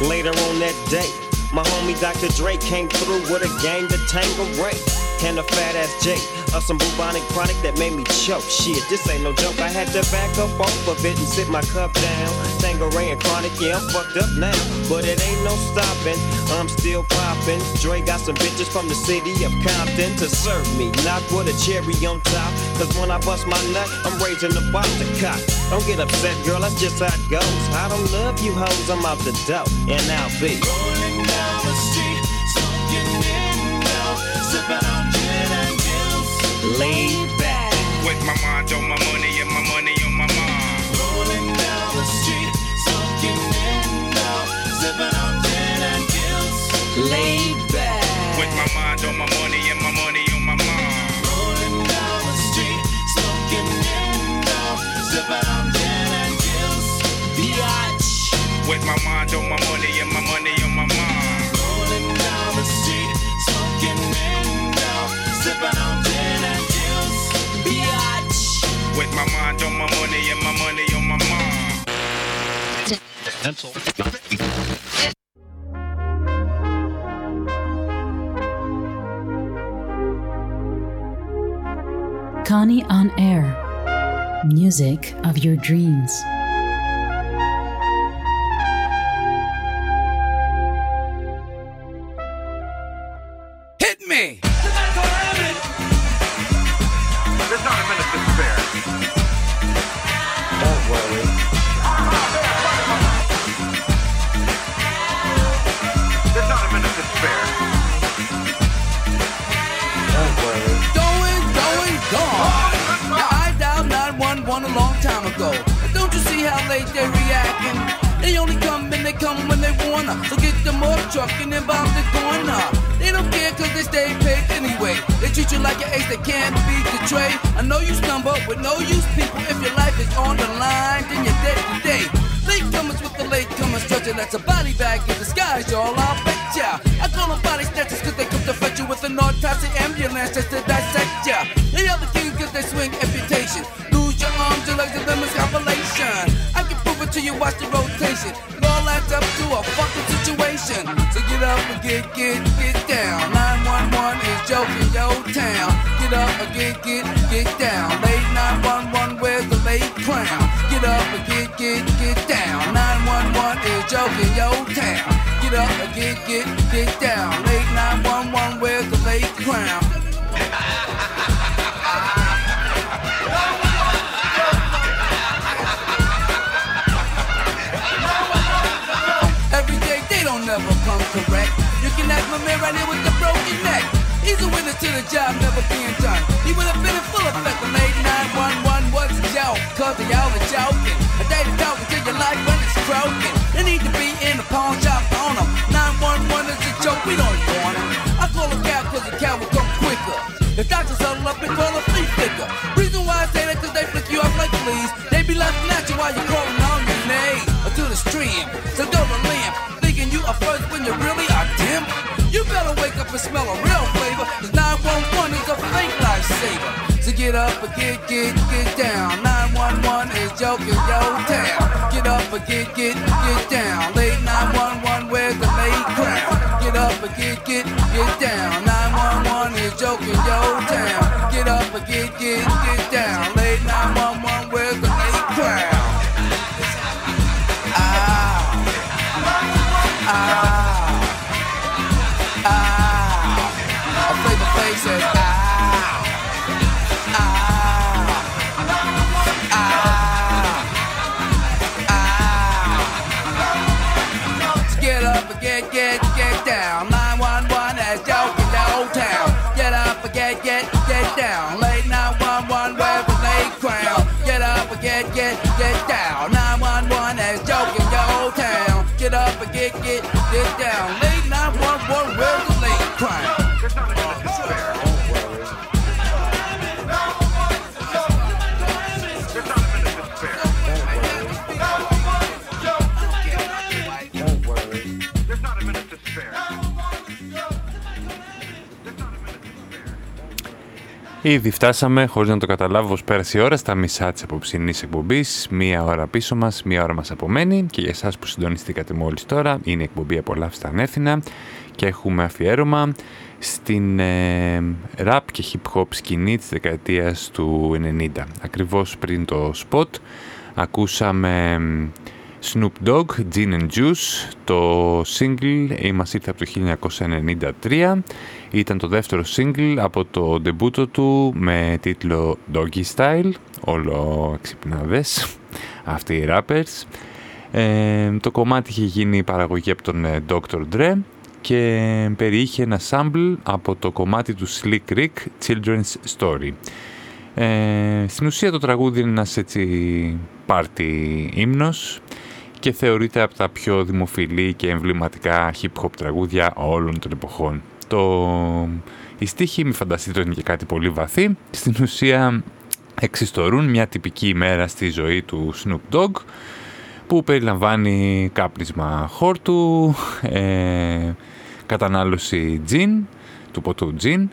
[SPEAKER 8] Later on that day, my homie Dr. Dre came through with a gang to tangle Ray. And a fat ass J of some bubonic chronic that made me choke. Shit, this ain't no joke. I had to back up off of it and sit my cup down. Tangeray chronic, yeah, I'm fucked up now. But it ain't no stopping. I'm still popping. Dre got some bitches from the city of Compton to serve me. Not with a cherry on top. Cause when I bust my nut, I'm raising the bar to cock. Don't get upset, girl, that's just how it goes. I don't love you hoes, I'm out the dough. And I'll be
[SPEAKER 5] Rolling down
[SPEAKER 8] laid back.
[SPEAKER 10] With my mind on my money and my money on my mind.
[SPEAKER 5] Rolling down the street, smoking endo, sipping on gin and juice.
[SPEAKER 8] Laid back.
[SPEAKER 10] With my mind on my money and my money on my mind.
[SPEAKER 5] Rolling down the street, smoking endo, sipping on gin and juice.
[SPEAKER 8] Biatch.
[SPEAKER 10] With my mind on my money and my money on my mind.
[SPEAKER 5] Rolling down the street, smoking endo, sipping on
[SPEAKER 10] With my mind on my money and my money on my mind.
[SPEAKER 17] Pencil.
[SPEAKER 18] Connie on Air. Music of your dreams.
[SPEAKER 19] With no use people. If your life is on the line, then you're dead today. Latecomers with the latecomers stretching that's a body bag in disguise, y'all. I'll bet ya. I call them body snatchers cause they come to fetch you with an autopsy ambulance just to dissect ya. Is joking, yo town. Get up and get, get, get down. Late 911, where's the late crown? Every day they don't never come correct. You can ask my man right here with the broken neck. He's a witness to the job never being done. He would have been in full effect when late 911 was a joke. Cause they all are joking. A day to talking to your life when it's broken. They need to be the pawn on them. 911 is a joke, we don't want it. I call a cab cause the cab will come quicker. The doctors huddle up and call a flea flicker. Reason why I say that cause they flick you off like fleas. They be laughing at you while you're crawling on your knees. Or to the stream. So go to limp. Thinking you are first when you really are dim. You better wake up and smell a real flavor. Cause 911 is a fake lifesaver. So get up and get, get, get down. 911 is joking, yo town. And get, get, get down. Late 911, where's the late crown? Get up and get, get, get down. did, that.
[SPEAKER 1] Ήδη φτάσαμε, χωρίς να το καταλάβω πως πέρασε η ώρα, στα μισά της απόψινής εκπομπής. Μία ώρα πίσω μας, μία ώρα μας απομένει και για εσάς που συντονιστήκατε μόλις τώρα, είναι η εκπομπή Απολαύστα Ανέθινα και έχουμε αφιέρωμα στην ε, rap και hip hop σκηνή της δεκαετίας του 90. Ακριβώς πριν το spot ακούσαμε Snoop Dogg, Gin and Juice, το single μας ήρθε από το 1993. Ήταν το δεύτερο single από το ντεμπούτο του με τίτλο Doggy Style, όλο ξυπνάδες, αυτοί οι rappers. Ε, το κομμάτι είχε γίνει παραγωγή από τον ε, Dr. Dre και περιείχε ένα sample από το κομμάτι του Slick Rick, Children's Story. Ε, στην ουσία το τραγούδι είναι ένας έτσι πάρτι ύμνος και θεωρείται από τα πιο δημοφιλή και εμβληματικά hip-hop τραγούδια όλων των εποχών. Το... Οι στίχοι, μη φανταστείτε είναι και κάτι πολύ βαθύ, στην ουσία εξιστορούν μια τυπική ημέρα στη ζωή του Snoop Dogg που περιλαμβάνει κάπνισμα χόρτου, ε, κατανάλωση τζιν, του ποτού τζιν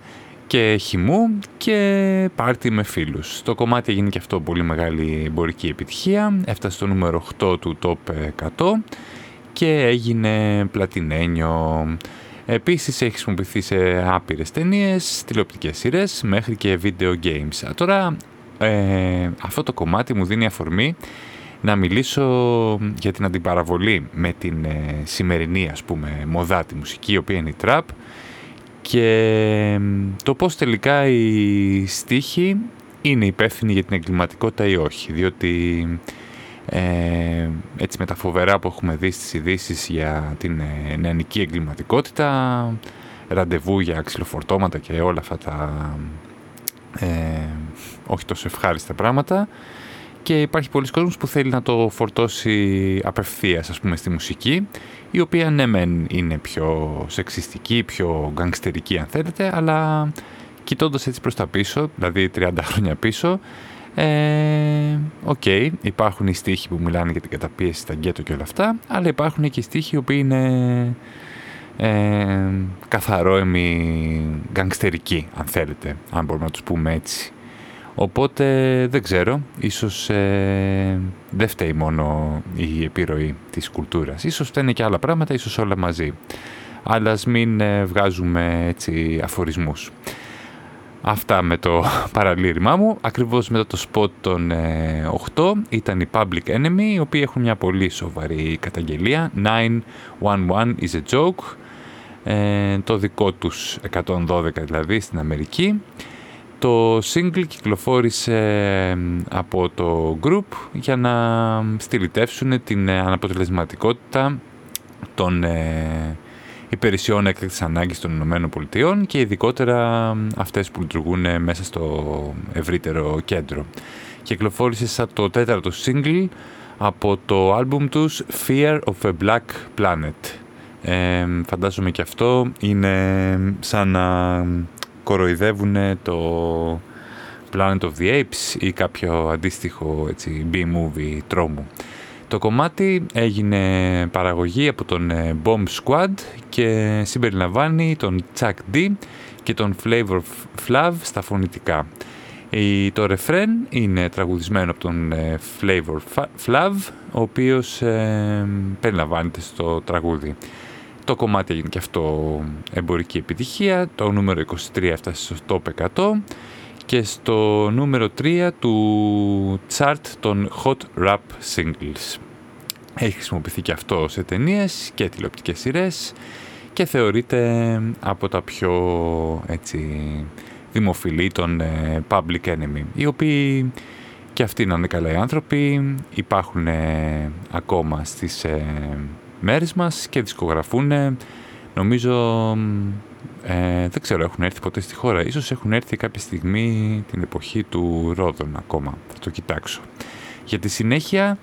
[SPEAKER 1] και χυμού και πάρτι με φίλους. Το κομμάτι έγινε και αυτό πολύ μεγάλη εμπορική επιτυχία, έφτασε στο νούμερο 8 του Top 100 και έγινε πλατινένιο. Επίσης έχει χρησιμοποιηθεί σε άπειρες ταινίες, τηλεοπτικές σειρές μέχρι και video games. Τώρα ε, αυτό το κομμάτι μου δίνει αφορμή να μιλήσω για την αντιπαραβολή με την ε, σημερινή ας πούμε μοδάτη μουσική η οποία είναι η trap και το πώς τελικά οι στίχοι είναι υπεύθυνοι για την εγκληματικότητα ή όχι. Διότι ε, έτσι με τα φοβερά που έχουμε δει στις ειδήσεις για την ε, νεανική εγκληματικότητα ραντεβού για ξυλοφορτώματα και όλα αυτά τα ε, όχι τόσο ευχάριστα πράγματα. Και υπάρχει πολλοί κόσμος που θέλει να το φορτώσει απευθείας ας πούμε στη μουσική η οποία ναι μεν είναι πιο σεξιστική, πιο γκανγκστερική αν θέλετε αλλά κοιτώντας έτσι προς τα πίσω, δηλαδή 30 χρόνια πίσω ε, OK, okay, υπάρχουν οι στίχοι που μιλάνε για την καταπίεση στα γκέτο και όλα αυτά αλλά υπάρχουν και οι στίχοι που είναι ε, καθαρό εμι γκανγκστερικοί αν θέλετε, αν μπορούμε να τους πούμε έτσι Οπότε δεν ξέρω, ίσως ε, δεν φταίει μόνο η επιρροή της κουλτούρας. Ίσως φταίνε και άλλα πράγματα, ίσως όλα μαζί. Αλλά ας μην ε, βγάζουμε έτσι αφορισμούς. Αυτά με το παραλήρημά μου. Ακριβώς μετά το spot των 8 ήταν η Public Enemy, οι οποίοι έχουν μια πολύ σοβαρή καταγγελία. 911 is a joke. Ε, το δικό τους 112 δηλαδή στην Αμερική. Το single κυκλοφόρησε από το group για να στυλιτεύσουν την αναποτελεσματικότητα των ε, υπηρεσιών έκτακτης ανάγκης των Ηνωμένων Πολιτειών και ειδικότερα αυτές που λειτουργούν μέσα στο ευρύτερο κέντρο. Κυκλοφόρησε σαν το τέταρτο single από το άλμπουμ τους Fear of a Black Planet. Ε, φαντάζομαι και αυτό είναι σαν να κοροϊδεύουν το Planet of the Apes ή κάποιο αντίστοιχο έτσι, B-movie τρόμου. Το κομμάτι έγινε παραγωγή από τον ε, Bomb Squad και συμπεριλαμβάνει τον Chuck D και τον Flavor Flav στα φωνητικά. Το ρεφρέν είναι τραγουδισμένο από τον ε, Flavor Flav, ο οποίος ε, περιλαμβάνεται στο τραγούδι. Το κομμάτι έγινε και αυτό εμπορική επιτυχία. Το νούμερο 23 έφτασε στο top 100 και στο νούμερο 3 του chart των Hot Rap Singles. Έχει χρησιμοποιηθεί και αυτό σε ταινίες και τηλεοπτικές σειρές και θεωρείται από τα πιο έτσι, δημοφιλή των ε, Public Enemy, οι οποίοι και αυτοί να είναι καλά οι άνθρωποι, υπάρχουν ε, ακόμα στις ε,
[SPEAKER 5] μέρες μας και δισκογραφούν νομίζω ε, δεν ξέρω έχουν έρθει ποτέ στη χώρα. Ίσως έχουν έρθει κάποια στιγμή την εποχή του Ρόδων ακόμα. Θα το κοιτάξω. Για τη συνέχεια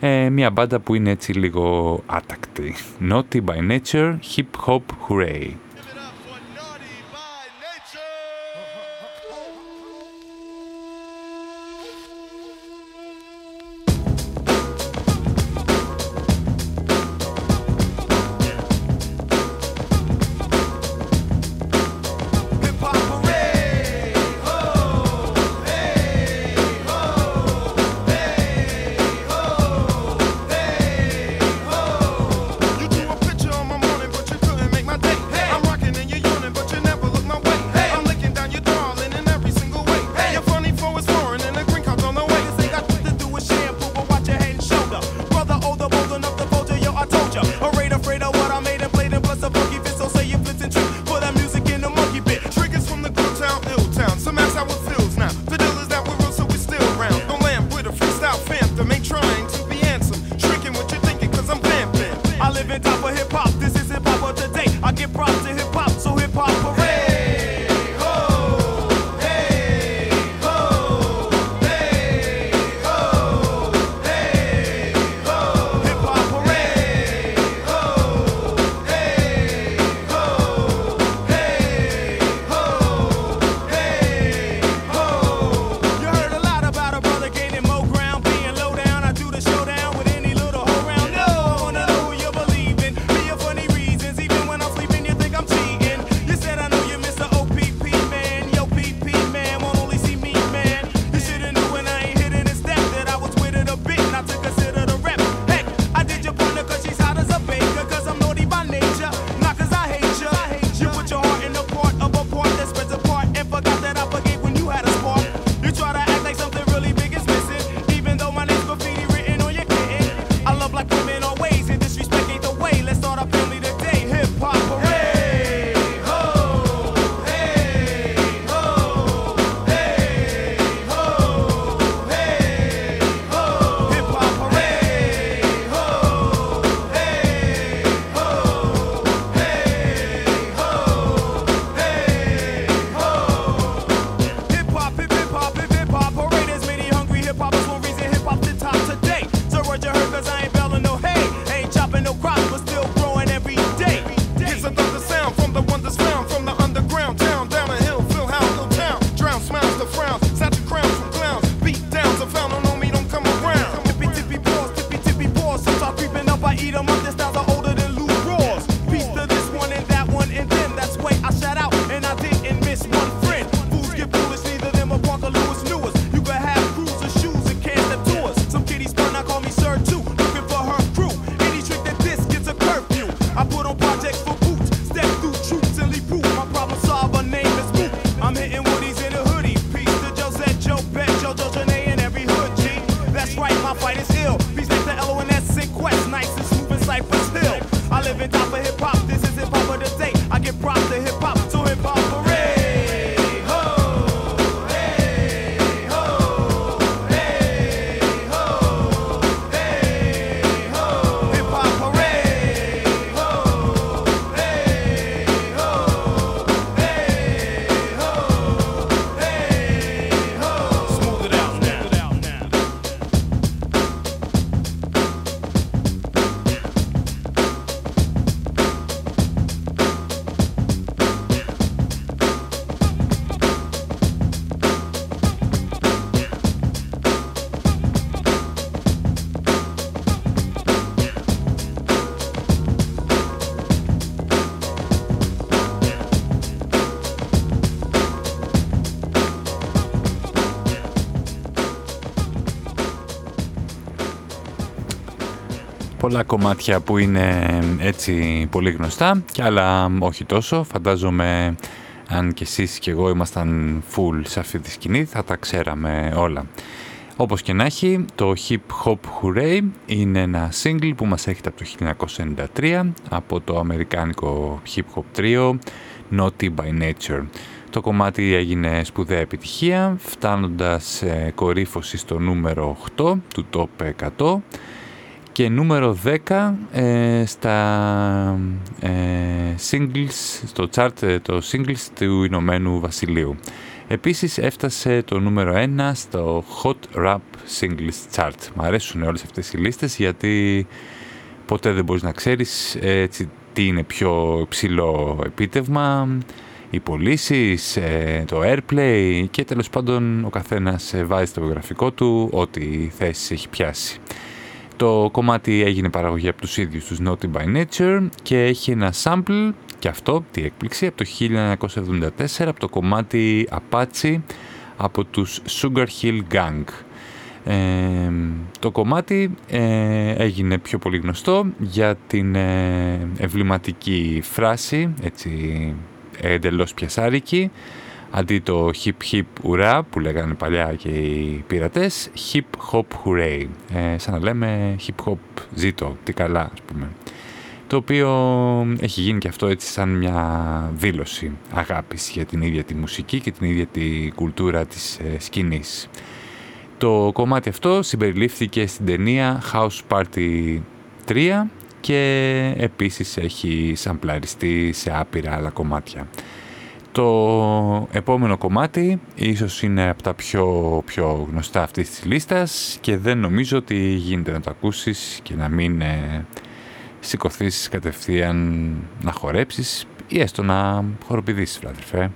[SPEAKER 5] ε, μια μπάντα που είναι έτσι λίγο άτακτη. Naughty by Nature Hip Hop Hooray πολλά κομμάτια που είναι έτσι πολύ γνωστά και άλλα όχι τόσο. Φαντάζομαι αν και εσείς και εγώ ήμασταν full σε αυτή τη σκηνή θα τα ξέραμε όλα. Όπως και να έχει, το Hip Hop Hooray είναι ένα single που μας έρχεται από το 1993 από το αμερικάνικο hip hop τρίο Naughty by Nature. Το κομμάτι έγινε σπουδαία επιτυχία, φτάνοντας σε κορύφωση στο νούμερο 8 του Top 100
[SPEAKER 1] και νούμερο 10 ε, στα ε, singles, στο chart ε, το singles του Ηνωμένου Βασιλείου. Επίσης έφτασε το νούμερο 1 στο Hot Rap Singles Chart. Μ' αρέσουν όλες αυτές οι λίστες γιατί ποτέ δεν μπορείς να ξέρεις τι είναι πιο ψηλό επίτευγμα, οι πωλήσεις, ε, το airplay και τέλος πάντων ο καθένας βάζει το βιογραφικό του ό,τι θέση έχει πιάσει. Το κομμάτι έγινε παραγωγή από τους ίδιους τους Naughty by Nature και έχει ένα sample και αυτό, τη έκπληξη, από το 1974 από το κομμάτι Apache από τους Sugar Hill Gang. Το κομμάτι ε, έγινε πιο πολύ γνωστό για την ε, ευληματική φράση, έτσι εντελώς πιασάρικη, αντί το hip hip ουρά που λέγανε παλιά και οι πειρατές hip hop hooray ε, σαν να λέμε hip hop ζήτω τι καλά ας πούμε το οποίο έχει γίνει και αυτό έτσι σαν μια δήλωση αγάπης για την ίδια τη μουσική και την ίδια τη κουλτούρα της ε, σκηνής. Το κομμάτι αυτό συμπεριλήφθηκε στην ταινία House Party 3 και επίσης έχει σαμπλαριστεί σε άπειρα άλλα κομμάτια. Το επόμενο κομμάτι ίσως είναι από τα πιο, πιο γνωστά αυτής της λίστας και δεν νομίζω ότι γίνεται να το ακούσεις και να μην ε, σηκωθείς κατευθείαν να χορέψεις ή έστω να χοροπηδήσεις,
[SPEAKER 5] αδερφέ.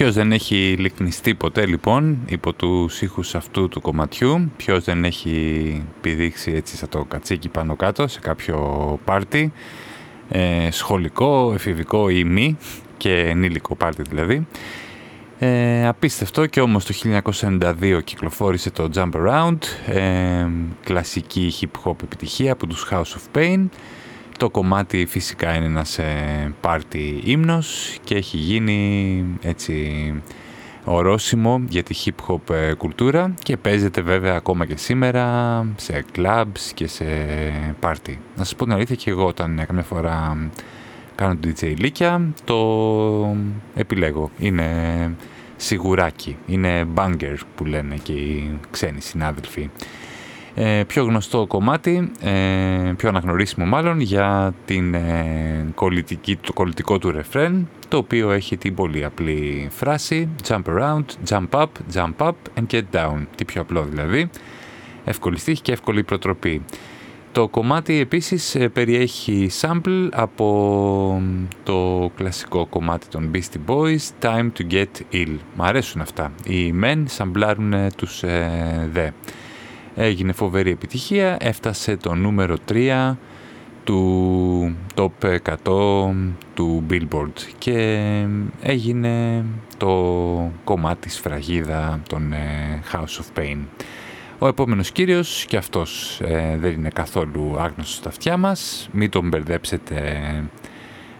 [SPEAKER 1] Ποιος δεν έχει λυκνιστεί ποτέ λοιπόν υπό τους ήχους αυτού του κομματιού, ποιος δεν έχει πηδήξει έτσι σαν το κατσίκι πάνω κάτω σε κάποιο πάρτι, ε, σχολικό, εφηβικό ή μη και ενήλικο πάρτι δηλαδή. Ε, απίστευτο και όμως το 1992 κυκλοφόρησε το Jump Around, ε, κλασική hip hop επιτυχία από τους House of Pain. Το κομμάτι φυσικά είναι ένας ε, πάρτι ύμνος και έχει γίνει έτσι ορόσημο για τη hip hop ε, κουλτούρα και παίζεται βέβαια ακόμα και σήμερα σε clubs και σε πάρτι. Να σας πω την αλήθεια και εγώ όταν καμιά φορά κάνω το DJ Λίκια το επιλέγω. Είναι σιγουράκι, είναι banger που λένε και οι ξένοι συνάδελφοι. Ε, πιο γνωστό κομμάτι, ε, πιο αναγνωρίσιμο μάλλον για την ε, κολλητική, το κολλητικό του ρεφρέν το οποίο έχει την πολύ απλή φράση jump around, jump up, jump up and get down τι πιο απλό δηλαδή. Εύκολη στίχη και εύκολη προτροπή. Το κομμάτι επίσης ε, περιέχει sample από το κλασικό κομμάτι των Beastie Boys Time to get ill Μ' αρέσουν αυτά. Οι men σαμπλάρουν τους ε, δε έγινε φοβερή επιτυχία, έφτασε το νούμερο 3 του top 100 του Billboard και έγινε το κομμάτι σφραγίδα των ε, House of Pain. Ο επόμενος κύριος και αυτός ε, δεν είναι καθόλου άγνωστος στα αυτιά μας, μην τον μπερδέψετε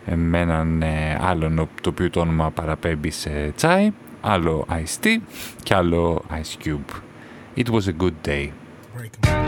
[SPEAKER 1] ε, με έναν άλλον το οποίο το όνομα παραπέμπει σε τσάι, άλλο Ice Tea και άλλο Ice Cube. It was a good day.
[SPEAKER 5] break them.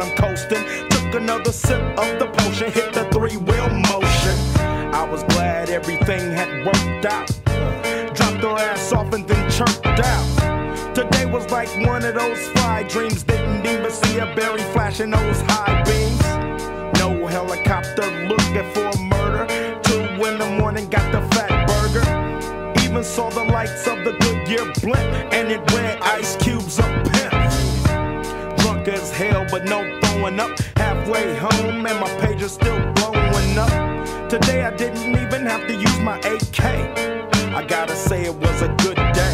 [SPEAKER 5] and I'm coasting. Took another sip of the potion, hit the three wheel motion. I was glad everything had worked out. Dropped her ass off and then chirped out. Today was like one of those fly dreams. Didn't even see a berry flashing those high beams. No helicopter looking for a murder. Two in the morning, got the fat burger. Even saw the lights of the Goodyear blimp, and it went ice cubes up hell, but no throwing up. Halfway home, and my page is still blowing up. Today I didn't even have to use my AK. I gotta say it was a good day.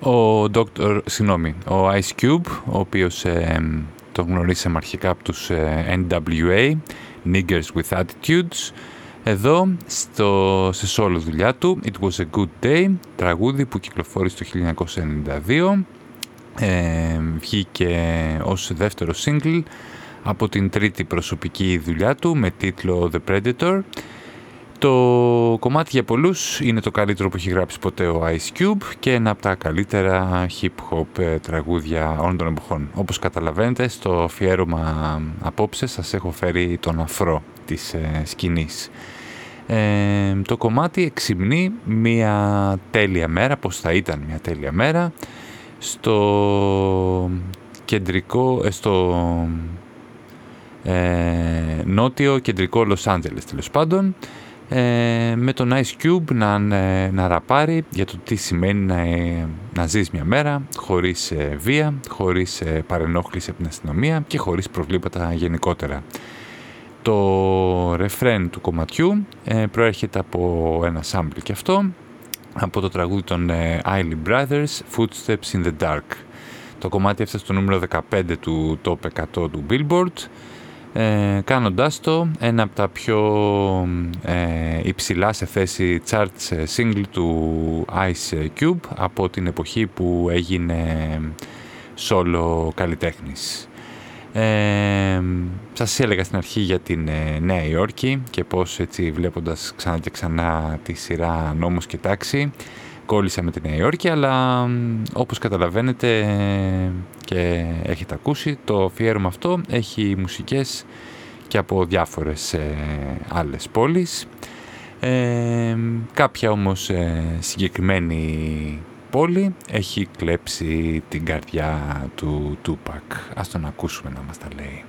[SPEAKER 1] Ο Dr. συγγνώμη, ο Ice Cube, ο οποίος ε, τον γνωρίσαμε αρχικά από τους ε, NWA, Niggers with Attitudes, εδώ στο, σε solo δουλειά του, It Was a Good Day, τραγούδι που κυκλοφόρησε το 1992, ε, βγήκε ως δεύτερο single από την τρίτη προσωπική δουλειά του με τίτλο The Predator. Το κομμάτι για πολλούς είναι το καλύτερο που έχει γράψει ποτέ ο Ice Cube και ένα από τα καλύτερα hip-hop ε, τραγούδια όλων των εποχών. Όπως καταλαβαίνετε στο αφιέρωμα απόψε σας έχω φέρει τον αφρό της ε, σκηνής. Ε, το κομμάτι εξυμνεί μια τέλεια μέρα, πως θα ήταν μια τέλεια μέρα, στο κεντρικό, ε, στο ε, νότιο κεντρικό Λος Άντζελες τέλος πάντων, ε, με τον Ice Cube να, να, να ραπάρει για το τι σημαίνει να, ε, να ζεις μια μέρα χωρίς ε, βία, χωρίς ε, παρενόχληση από την αστυνομία και χωρίς προβλήματα γενικότερα. Το ρεφρέν του κομματιού ε, προέρχεται από ένα sample και αυτό, από το τραγούδι των ε, Eiley Brothers, Footsteps in the Dark. Το κομμάτι έφτασε στο νούμερο 15 του Top 100 του Billboard, ε, κάνοντάς το ένα από τα πιο ε, υψηλά σε θέση charts ε, single του Ice Cube από την εποχή που έγινε solo καλλιτέχνης. Ε, σας έλεγα στην αρχή για την ε, Νέα Υόρκη και πώς έτσι βλέποντας ξανά και ξανά τη σειρά νόμος και τάξη κόλλησα με τη Νέα Υόρκη αλλά όπως καταλαβαίνετε και έχετε ακούσει το αφιέρωμα αυτό έχει μουσικές και από διάφορες ε, άλλες πόλεις. Ε, κάποια όμως ε, συγκεκριμένη πόλη έχει κλέψει την καρδιά του Τούπακ ας τον ακούσουμε να μας τα λέει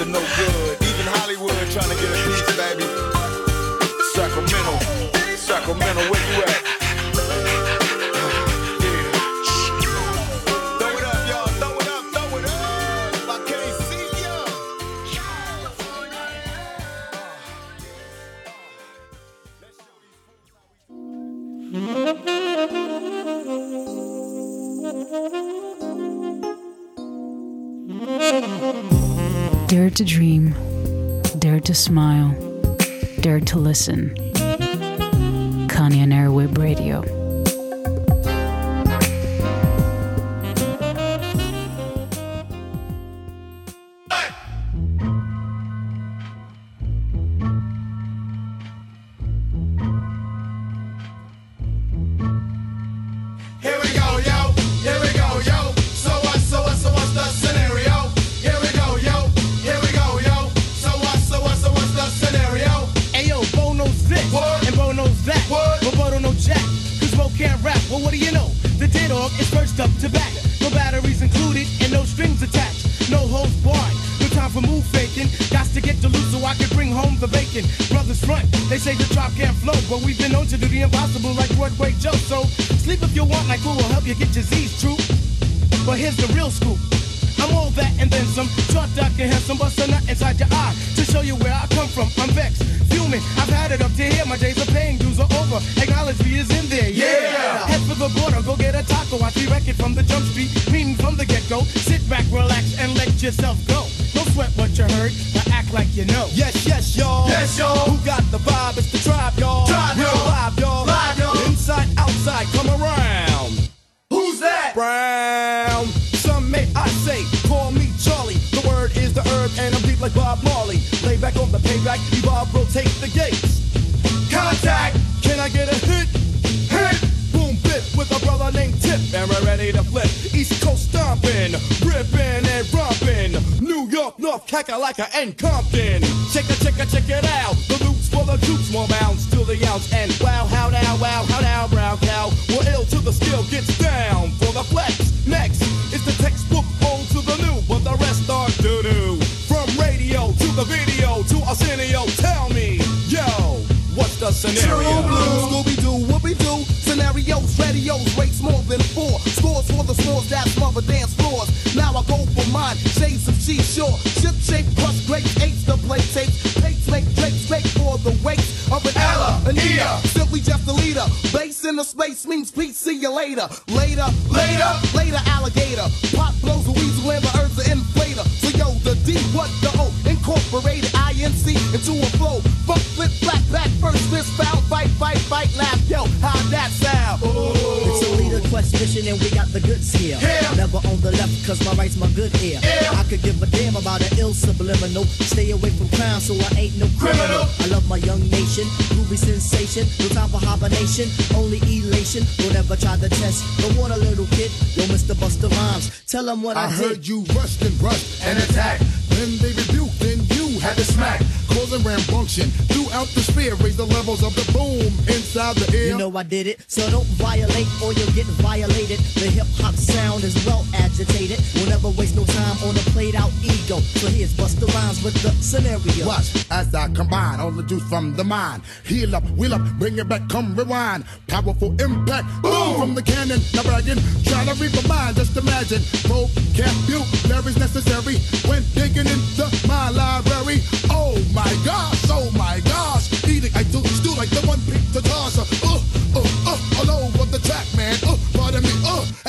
[SPEAKER 9] to no good. Even Hollywood trying to get a piece, baby. Sacramento, Sacramento, where you at?
[SPEAKER 5] listen.
[SPEAKER 20] cause my right's my good ear. Yeah. I could give a damn about an ill subliminal. Stay away from crime so I ain't no criminal. criminal. I love my young nation, groovy sensation, no time for hibernation, only elation. Don't ever try to test, don't want a little kid. Yo, Mr. Buster Rhymes, tell them what I,
[SPEAKER 21] I heard did. you rushed and rushed and attacked. Then they rebuked, then you had to smack causing rampunction throughout the sphere. Raise the levels of the boom inside the air.
[SPEAKER 20] You know I did it, so don't violate or you'll get violated. The hip hop sound is well agitated. We'll never waste no time on a played out ego. So here's bust the rhymes with the scenario.
[SPEAKER 21] Watch as I combine all the juice from the mind. Heal up, wheel up, bring it back, come rewind. Powerful impact, boom from the cannon. Now bragging, trying to read my mind. Just imagine, vocabulary's necessary when digging into my library. Oh my gosh, oh my gosh. Eating, I do, still like the one pizza tosser.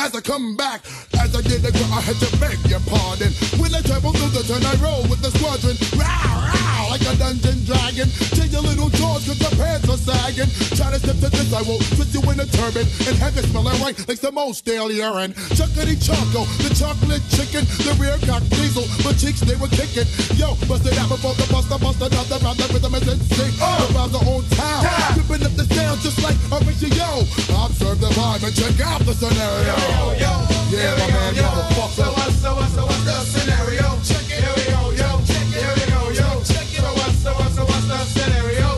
[SPEAKER 21] Come back. As I did the girl, I had to beg your pardon. When I travel through the turn, I roll with the squadron. Row, row, like a dungeon dragon. Take your little jaws, cause the pants are sagging. Try to step to this, I will twist you in a turban. And have it smelling right like the most stale urine. Chuckity choco, the chocolate chicken, the rear cock diesel, the cheeks they were kicking. Yo, bust it out before the buster, bust another round, the rhythm is insane. Oh. The rounds are on town, ripping up the sound just like a ratio. Observe the vibe and check out the scenario. Yo, yo, yeah, my man, motherfucker.
[SPEAKER 22] So what, so what, so what's the scenario? Check it. Here we go, yo. Check it. Here we go, yo. Check it. So what, so what, so what's the scenario?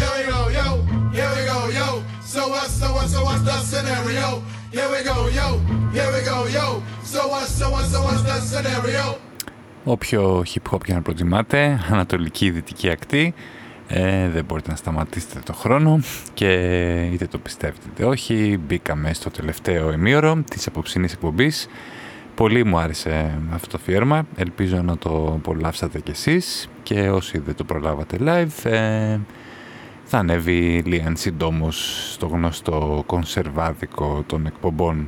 [SPEAKER 22] Here we go, yo. Here we go, yo. So what, so what, so what's the scenario? Here we go, yo. Here we go, yo. So what, so what, so what's the scenario?
[SPEAKER 1] Όποιο hip hop και να προτιμάτε, ανατολική ή δυτική ακτή, ε, δεν μπορείτε να σταματήσετε το χρόνο και είτε το πιστεύετε είτε όχι, μπήκαμε στο τελευταίο εμίωρο της απόψινής εκπομπής. Πολύ μου άρεσε αυτό το φιέρμα, ελπίζω να το απολαύσατε κι εσείς και όσοι δεν το προλάβατε live ε, θα ανέβει λίγαν συντόμως στο γνωστό κονσερβάδικο των εκπομπών.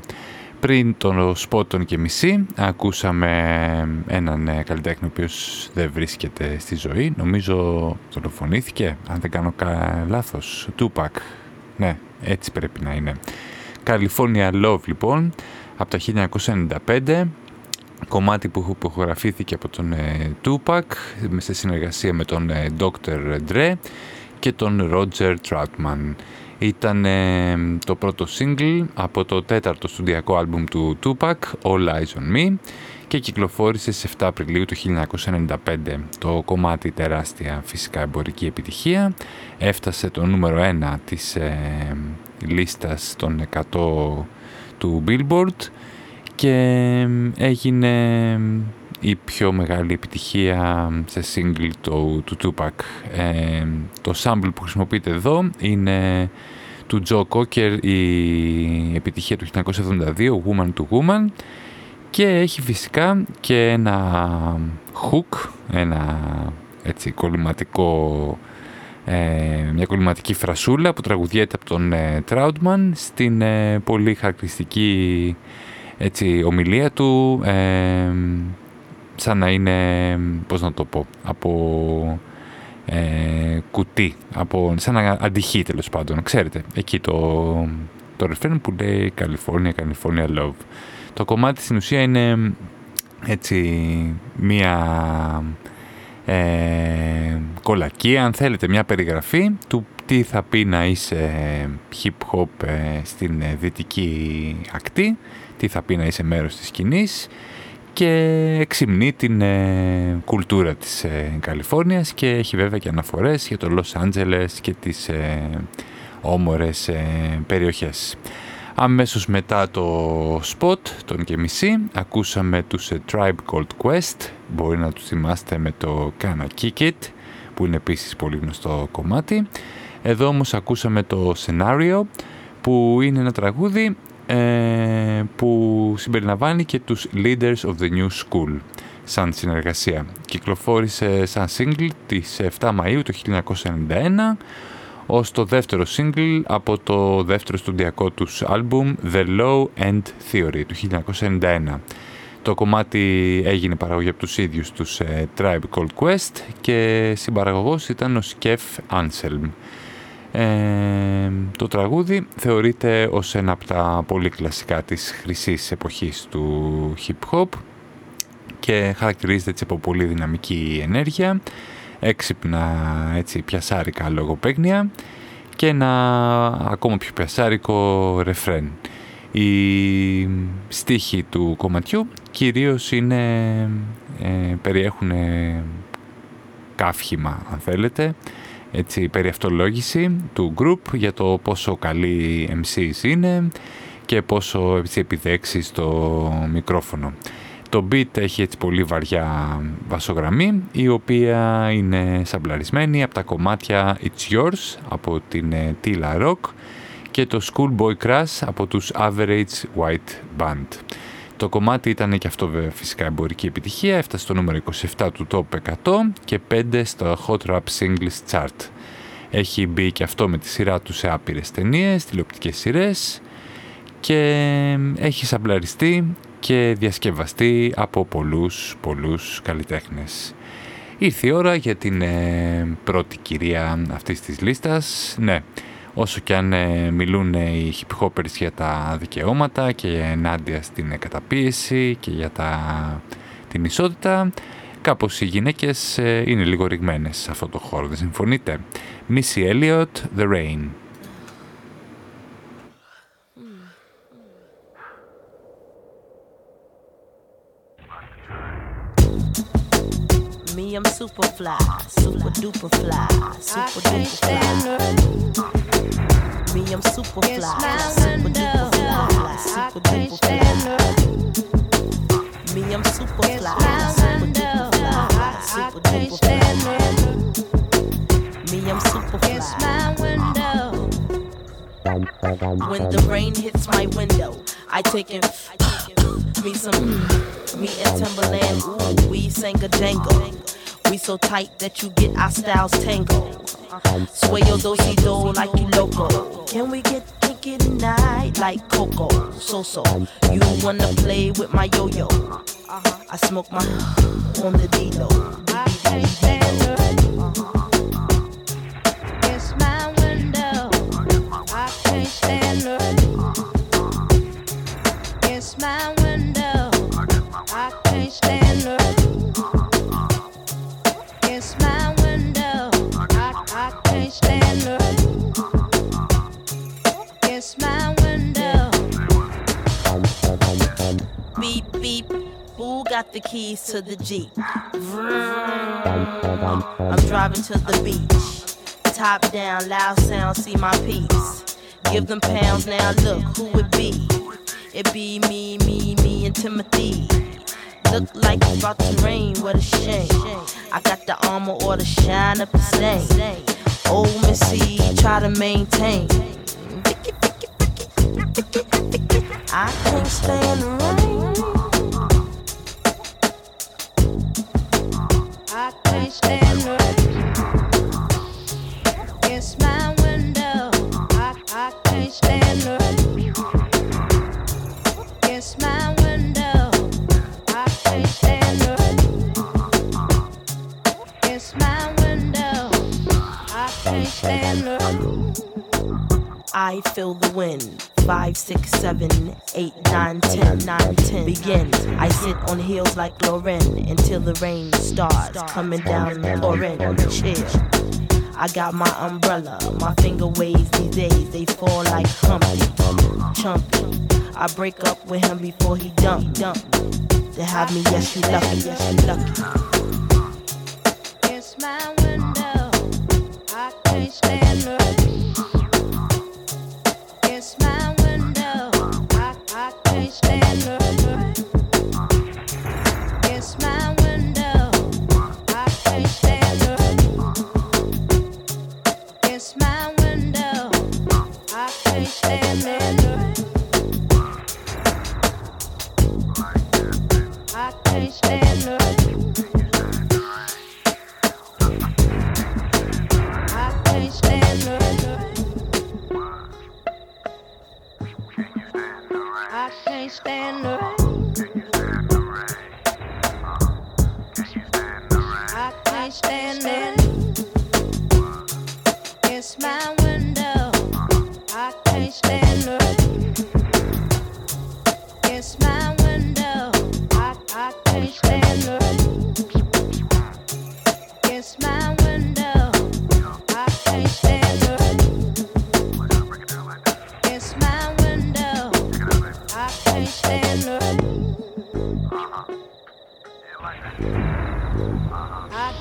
[SPEAKER 1] Πριν τον σπότον και μισή ακούσαμε έναν ε, καλλιτέχνη ο οποίος δεν βρίσκεται στη ζωή. Νομίζω δολοφονήθηκε, αν δεν κάνω κα... λάθος. Tupac. Ναι, έτσι πρέπει να είναι. California Love λοιπόν, από το 1995. Κομμάτι που υπογραφήθηκε από τον ε, Tupac σε συνεργασία με τον ε, Dr. Dre και τον Roger Troutman. Ήταν το πρώτο single από το τέταρτο στουδιακό άλμπουμ του Tupac, All Eyes On Me και κυκλοφόρησε στις 7 Απριλίου του 1995. Το κομμάτι τεράστια φυσικά εμπορική επιτυχία έφτασε το νούμερο 1 της ε, λίστας των 100 του Billboard και έγινε η πιο μεγάλη επιτυχία σε single του, του Tupac. Ε, το sample που χρησιμοποιείται εδώ είναι του Joe Cocker η επιτυχία του 1972, Woman to Woman και έχει φυσικά και ένα hook, ένα έτσι κολληματικό ε, μια κολληματική φρασούλα που τραγουδιέται από τον ε, Troutman στην ε, πολύ χαρακτηριστική έτσι, ομιλία του ε, σαν να είναι, πώς να το πω, από ε, κουτί, από, σαν να αντυχεί τέλος πάντων. Ξέρετε, εκεί το, το refrain που λέει California, California Love. Το κομμάτι στην ουσία είναι έτσι μία ε, κολακή, αν θέλετε, μια περιγραφή του τι θα πει να είσαι hip hop ε, στην δυτική ακτή, τι θα πει να είσαι μέρος της σκηνής και εξυμνεί την ε, κουλτούρα της ε, Καλιφόρνιας και έχει βέβαια και αναφορές για το Λος Άντζελες και τις ε, όμορες ε, περιοχές. Αμέσως μετά το spot, τον και μισή, ακούσαμε τους Tribe Called Quest, μπορεί να τους θυμάστε με το Kinda Kick It, που είναι επίσης πολύ γνωστό κομμάτι. Εδώ όμως ακούσαμε το Scenario, που είναι ένα τραγούδι ε, που συμπεριλαμβάνει και τους Leaders of the New School σαν συνεργασία. Κυκλοφόρησε σαν single τις 7 Μαΐου του 1991 ως το δεύτερο single από το δεύτερο στοντιακό τους άλμπουμ The Low End Theory του 1991. Το κομμάτι έγινε παραγωγή από τους ίδιους τους ε, Tribe Called Quest και συμπαραγωγός ήταν ο Σκεφ Anselm. Ε, το τραγούδι θεωρείται ως ένα από τα πολύ κλασικά της χρυσής εποχής του hip hop και χαρακτηρίζεται έτσι από πολύ δυναμική ενέργεια, έξυπνα έτσι πιασάρικα λογοπαίγνια και ένα ακόμα πιο πιασάρικο ρεφρέν. Οι στίχοι του κομματιού κυρίως είναι, ε, περιέχουν καύχημα αν θέλετε έτσι, περιευτολόγηση του group για το πόσο καλή MCs είναι και πόσο έτσι, επιδέξει στο μικρόφωνο. Το beat έχει έτσι πολύ βαριά βασογραμμή η οποία είναι σαμπλαρισμένη από τα κομμάτια It's Yours από την ε, Tila Rock και το Schoolboy Crash από τους Average White Band. Το κομμάτι ήταν και αυτό φυσικά εμπορική επιτυχία, έφτασε στο νούμερο 27 του Top 100 και 5 στο Hot Rap Singles Chart. Έχει μπει και αυτό με τη σειρά του σε άπειρες ταινίες, τηλεοπτικές σειρές και έχει σαμπλαριστεί και διασκευαστεί από πολλούς πολλούς καλλιτέχνες. Ήρθε η ώρα για την ε, πρώτη κυρία αυτής της λίστας. Ναι, όσο και αν ε, μιλούν οι hip hoppers για τα δικαιώματα και ενάντια στην καταπίεση και για τα, την ισότητα, κάπως οι γυναίκες ε, είναι λίγο ρηγμένες σε αυτό το χώρο, δεν συμφωνείτε; Missy Elliott, The Rain.
[SPEAKER 23] Me, I'm super fly, super duper fly, super duper fly. Me, I'm super fly, super duper fly, super duper fly. Me, I'm super fly, super duper fly, super duper fly. Me, I'm super fly. When the rain hits my window, I take it. Me some, me and Timberland, ooh, we sang a jangle. We so tight that you get our styles tangled. Sway your dosey do like you loco. Can we get kinky tonight like Coco? So so. You wanna play with my yo yo? I smoke my on the D-Lo. Keys to the Jeep? Vroom. I'm driving to the beach. Top down, loud sound, see my peeps. Give them pounds now, look who it be. It be me, me, me, and Timothy. Look like it's about to rain, what a shame. I got the armor or the shine up the stain. Old Missy, try to maintain. I can't stand the rain. I feel the wind. Five, six, seven, eight, nine, ten, nine, ten. Begin. I sit on heels like Lauren until the rain starts coming down, pouring. Chill. I got my umbrella. My finger waves these days. They fall like Humpty, Chumpy. I break up with him before he dump, dump. To have me, yes, you lucky, yes, you lucky. It's my window. I can't stand the It's my window. I can't stand it.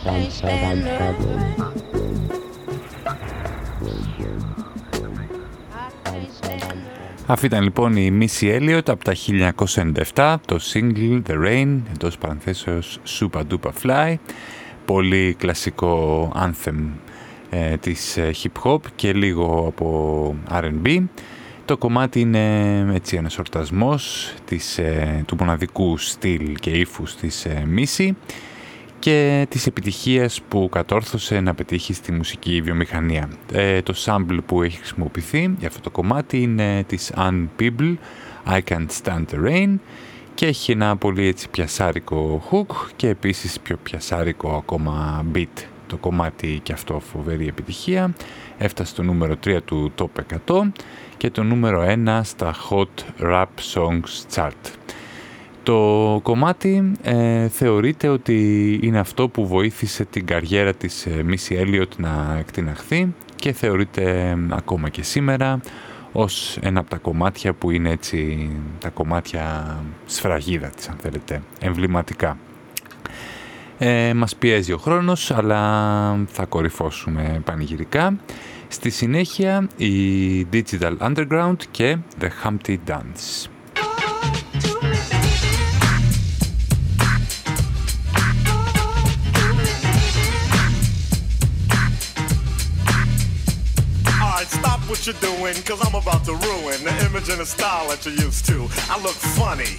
[SPEAKER 23] I can't stand it.
[SPEAKER 1] Αυτή ήταν λοιπόν η Missy Elliott από τα 1997, το single The Rain, εντός παρανθέσεως Super Duper Fly, πολύ κλασικό anthem ε, της ε, hip hop και λίγο από R&B. Το κομμάτι είναι έτσι ένας ορτασμός της, ε, του μοναδικού στυλ και ύφους της ε, Missy και της επιτυχίας που κατόρθωσε να πετύχει στη μουσική βιομηχανία. Ε, το sample που έχει χρησιμοποιηθεί για αυτό το κομμάτι είναι της Anne Peeble, I Can't Stand the Rain και έχει ένα πολύ έτσι πιασάρικο hook και επίσης πιο πιασάρικο ακόμα beat. Το κομμάτι και αυτό φοβερή επιτυχία έφτασε στο νούμερο 3 του Top 100 και το νούμερο 1 στα Hot Rap Songs Chart. Το κομμάτι ε, θεωρείται ότι είναι αυτό που βοήθησε την καριέρα της ε, Missy Elliott να εκτιναχθεί και θεωρείται ε, ακόμα και σήμερα ως ένα από τα κομμάτια που είναι έτσι τα κομμάτια σφραγίδα της αν θέλετε, εμβληματικά. Ε, μας πιέζει ο χρόνος αλλά θα κορυφώσουμε πανηγυρικά. Στη συνέχεια η Digital Underground και The Humpty Dance.
[SPEAKER 22] You're doing, cause I'm about to ruin the image and the style that you're used to. I look funny.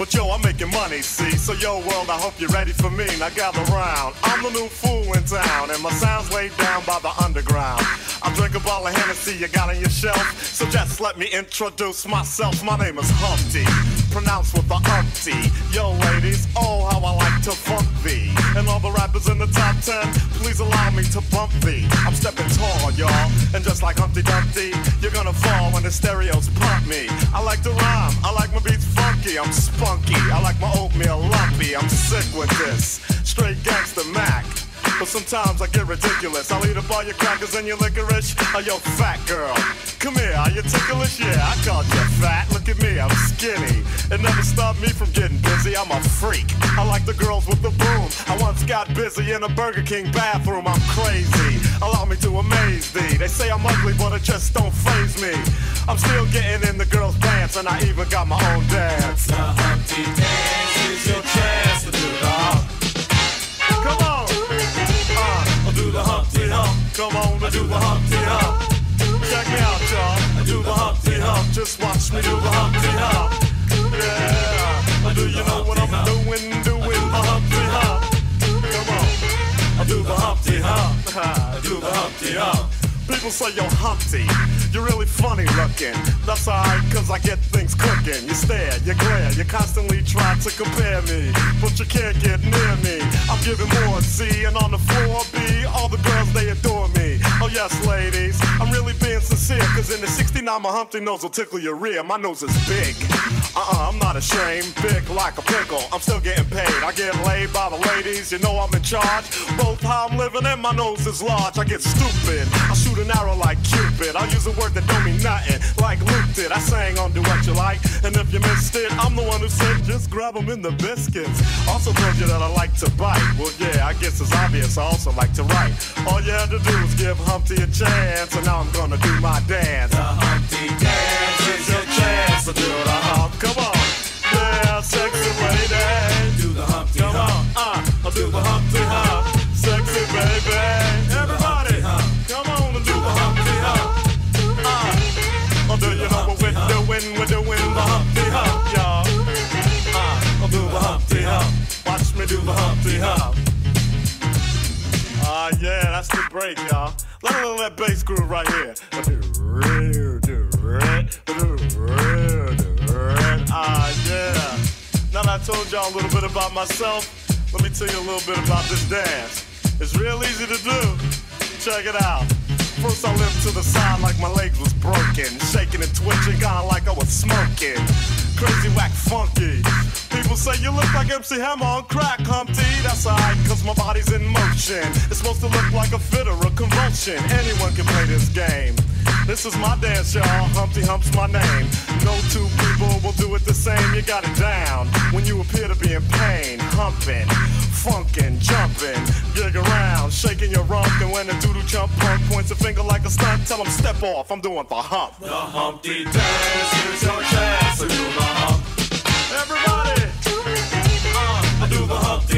[SPEAKER 22] But yo, I'm making money, see? So yo, world, I hope you're ready for me. Now gather round. I'm the new fool in town, and my sound's laid down by the underground. I drink a bottle of Hennessy you got on your shelf. So just let me introduce myself. My name is Humpty, pronounced with the umpty. Yo, ladies, oh, how I like to funk thee. And all the rappers in the top ten, please allow me to bump thee. I'm stepping tall, y'all. And just like Humpty Dumpty, you're gonna fall when the stereos pump me. I like to rhyme, I like my beats funky, I'm spunky. I like my oatmeal lumpy, I'm sick with this. Straight gangster Mac. But sometimes I get ridiculous. I'll eat up all your crackers and your licorice. Oh, yo, fat girl. Come here, are you ticklish? Yeah, I called you fat. Look at me, I'm skinny. It never stopped me from getting busy. I'm a freak. I like the girls with the boom. I once got busy in a Burger King bathroom. I'm crazy. Allow me to amaze thee. They say I'm ugly, but it just don't phase me. I'm still getting in the girls' pants, and I even got my own dance. The Humpty Dance is your chance Come on, I do the Humpty Hump. Check me out, y'all. I do the Humpty Hump. Just watch me do the Humpty Hump. Yeah. Do you know what I'm doing? Doing the Humpty Hump. Come on. I do the Humpty Hump. I do the Humpty Hump. People say you're Humpty, you're really funny looking. That's alright, cause I get things cooking. You stare, you glare, you constantly try to compare me, but you can't get near me. I'm giving more C, and on the floor B, all the girls they adore me. Yes, ladies, I'm really being sincere, cause in the 69 my Humpty nose will tickle your rear. My nose is big. Uh-uh, I'm not ashamed, big like a pickle. I'm still getting paid. I get laid by the ladies, you know I'm in charge. Both how I'm living and my nose is large. I get stupid. I shoot an arrow like Cupid. I'll use a word that don't mean nothing, like Luke did. I sang on Do What You Like, and if you missed it, I'm the one who said just grab 'em in the biscuits. Also told you that I like to bite. Well, yeah, I guess it's obvious. I also like to write. All you had to do was give Humpty a chance, and now I'm gonna do my dance. The Humpty dance is your chance to do the hump. Come on, yeah, sexy lady. Do the Humpty Come on, uh, I'll do the Humpty Hump. Sexy baby, everybody, come on and do the Humpty Hump. Uh, oh, do you know what we're doing? We're doing the Humpty Hump, y'all. Uh, I'll do the Humpty Hump. Watch me do the Humpty Hump. Ah, yeah, that's the break, y'all. Let me that bass groove right here. Ah, yeah. Now that I told y'all a little bit about myself, let me tell you a little bit about this dance. It's real easy to do. Check it out. First I limped to the side like my legs was broken. Shaking and twitching, kinda like I was smoking. Crazy, whack, funky. People say you look like MC Hammer on crack, Humpty. That's alright, cause my body's in motion. It's supposed to look like a fit or a convulsion. Anyone can play this game. This is my dance, y'all. Humpty Hump's my name. No two people will do it the same. You got it down when you appear to be in pain. Humping, funkin', jumping, gig around, shaking your rump. And when the doodle jump punk points a finger like a stunt, tell him step off. I'm doing the hump. The Humpty dance, here's your chance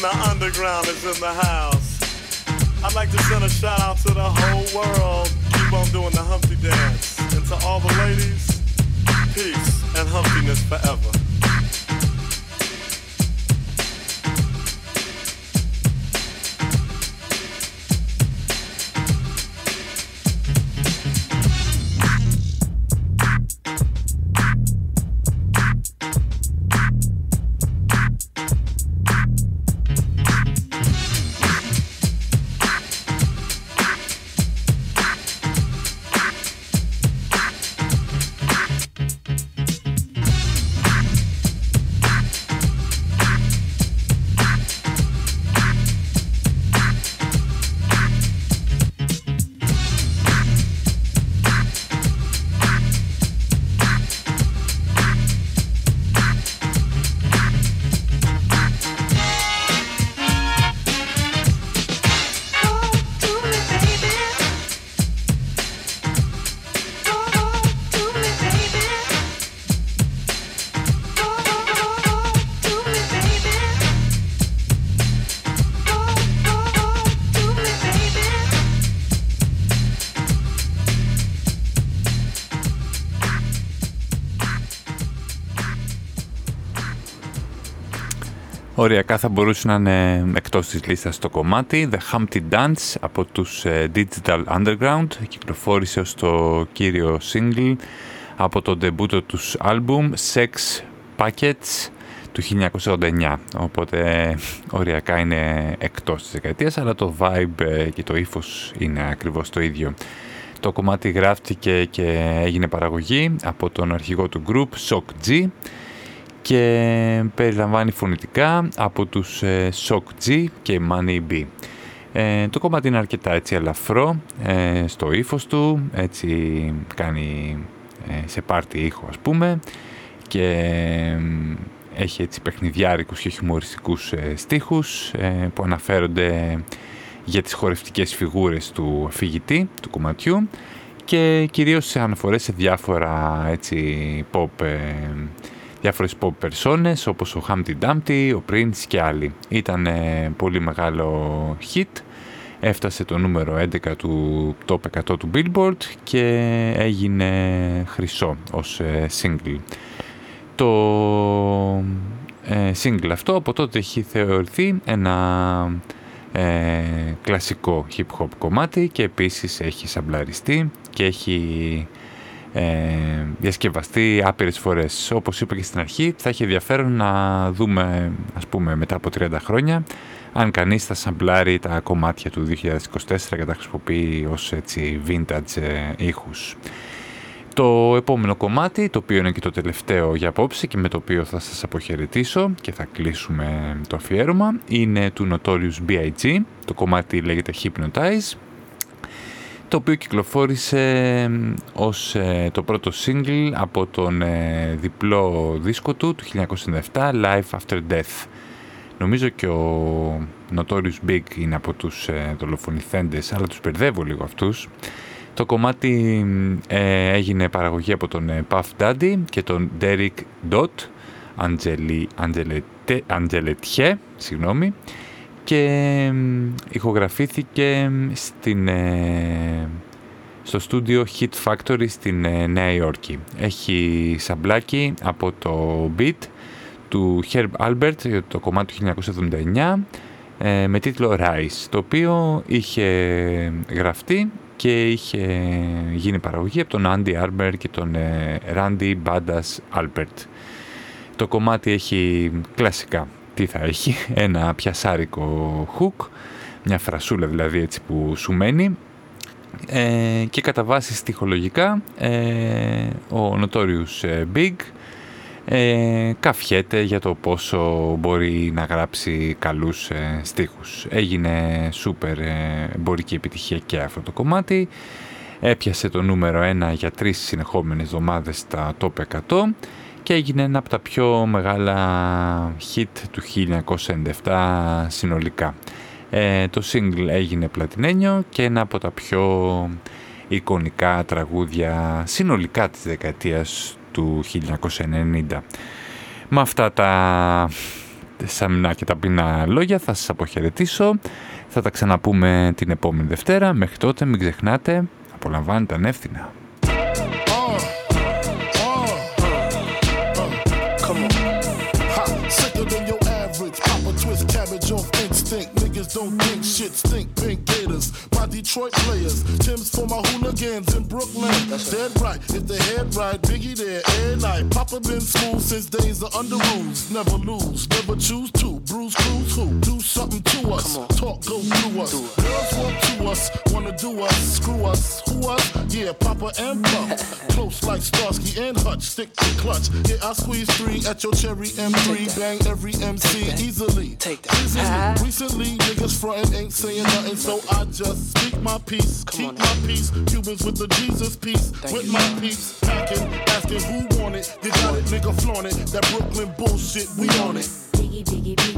[SPEAKER 22] The underground is in the house. I'd like to send a shout out to the whole world. Keep on doing the Humpty dance. And to all the ladies, peace and humpiness forever.
[SPEAKER 1] Οριακά θα μπορούσε να είναι εκτός της λίστας το κομμάτι. The Humpty Dance από τους ε, Digital Underground. Κυκλοφόρησε ως το κύριο single από το ντεμπούτο τους άλμπουμ Sex Packets του 1989 οπότε οριακά είναι εκτός της δεκαετίας αλλά το vibe ε, και το ύφος είναι ακριβώς το ίδιο. Το κομμάτι γράφτηκε και έγινε παραγωγή από τον αρχηγό του group Shock G και περιλαμβάνει φωνητικά από τους ε, Shock G και Money B. Ε, το κομμάτι είναι αρκετά έτσι ελαφρό ε, στο ύφος του, έτσι κάνει ε, σε πάρτι ήχο ας πούμε και έχει έτσι παιχνιδιάρικους και χιουμοριστικούς στίχους που αναφέρονται για τις χορευτικές φιγούρες του αφηγητή του κομματιού και κυρίως σε αναφορές σε διάφορα έτσι pop διάφορες pop περσόνες όπως ο Humpty Dumpty, ο Prince και άλλοι. Ήταν πολύ μεγάλο hit, έφτασε το νούμερο 11 του top 100 του Billboard και έγινε χρυσό ως ε, single. Το ε, single αυτό από τότε έχει θεωρηθεί ένα ε, κλασικό hip hop κομμάτι και επίσης έχει σαμπλαριστεί και έχει ε, διασκευαστεί άπειρες φορές. Όπως είπα και στην αρχή, θα έχει ενδιαφέρον να δούμε, ας πούμε, μετά από 30 χρόνια, αν κανείς θα σαμπλάρει τα κομμάτια του 2024 και τα χρησιμοποιεί ως έτσι vintage ε, ήχους. Το επόμενο κομμάτι, το οποίο είναι και το τελευταίο για απόψε και με το οποίο θα σας αποχαιρετήσω και θα κλείσουμε το αφιέρωμα, είναι του Notorious B.I.G. Το κομμάτι λέγεται Hypnotize το οποίο κυκλοφόρησε ως ε, το πρώτο single από τον ε, διπλό δίσκο του του 1997 Life After Death. Νομίζω και ο Notorious Big είναι από τους ε, δολοφονηθέντες, αλλά τους μπερδεύω λίγο αυτούς. Το κομμάτι ε, έγινε παραγωγή από τον Puff Daddy και τον Derek Dot, Angeletier, συγγνώμη, και ηχογραφήθηκε στην, ε, στο στούντιο Hit Factory στην ε, Νέα Υόρκη. Έχει σαμπλάκι από το beat του Herb Albert, το κομμάτι του 1979, ε, με τίτλο Rise, το οποίο είχε γραφτεί και είχε γίνει παραγωγή από τον Andy Arber και τον Randy Badass Albert. Το κομμάτι έχει κλασικά, τι θα έχει, ένα πιασάρικο hook, μια φρασούλα δηλαδή έτσι που σου μένει ε, και κατά βάση στοιχολογικά ε, ο Notorious ε, Big ε, καφιέται για το πόσο μπορεί να γράψει καλούς ε, στίχους. Έγινε σούπερ ε, εμπορική επιτυχία και αυτό το κομμάτι. Έπιασε το νούμερο 1 για τρεις συνεχόμενες εβδομάδες στα top 100 και έγινε ένα από τα πιο μεγάλα hit του 1997 συνολικά. Ε, το single έγινε πλατινένιο και ένα από τα πιο εικονικά τραγούδια συνολικά της δεκαετίας του 1990. Με αυτά τα σαμινά και ταπεινά λόγια θα σας αποχαιρετήσω. Θα τα ξαναπούμε την επόμενη Δευτέρα. Μέχρι τότε μην ξεχνάτε, απολαμβάνετε ανεύθυνα.
[SPEAKER 21] Don't think shit stink pink gators. My Detroit players, Tim's for my hooligans in Brooklyn. That's Dead right, if they head right, Biggie there every night. Papa been school since days of under rules. Never lose, never choose to. Bruise, cruise, who? Do something to us. Talk, go through us. Girls want to us, wanna do us, screw us, who us? Yeah, Papa and Pop. Close like Starsky and Hutch, stick to clutch. Yeah, I squeeze three at your cherry M3, bang every MC easily. Take that. Recently, niggas frontin' ain't saying nothing, so I just speak my peace, keep my peace. Cubans with the Jesus peace, with my peace. Packing, asking who want it. You got it, nigga, flaunt it. That Brooklyn bullshit, we on it.
[SPEAKER 24] Biggie, biggie, biggie, can't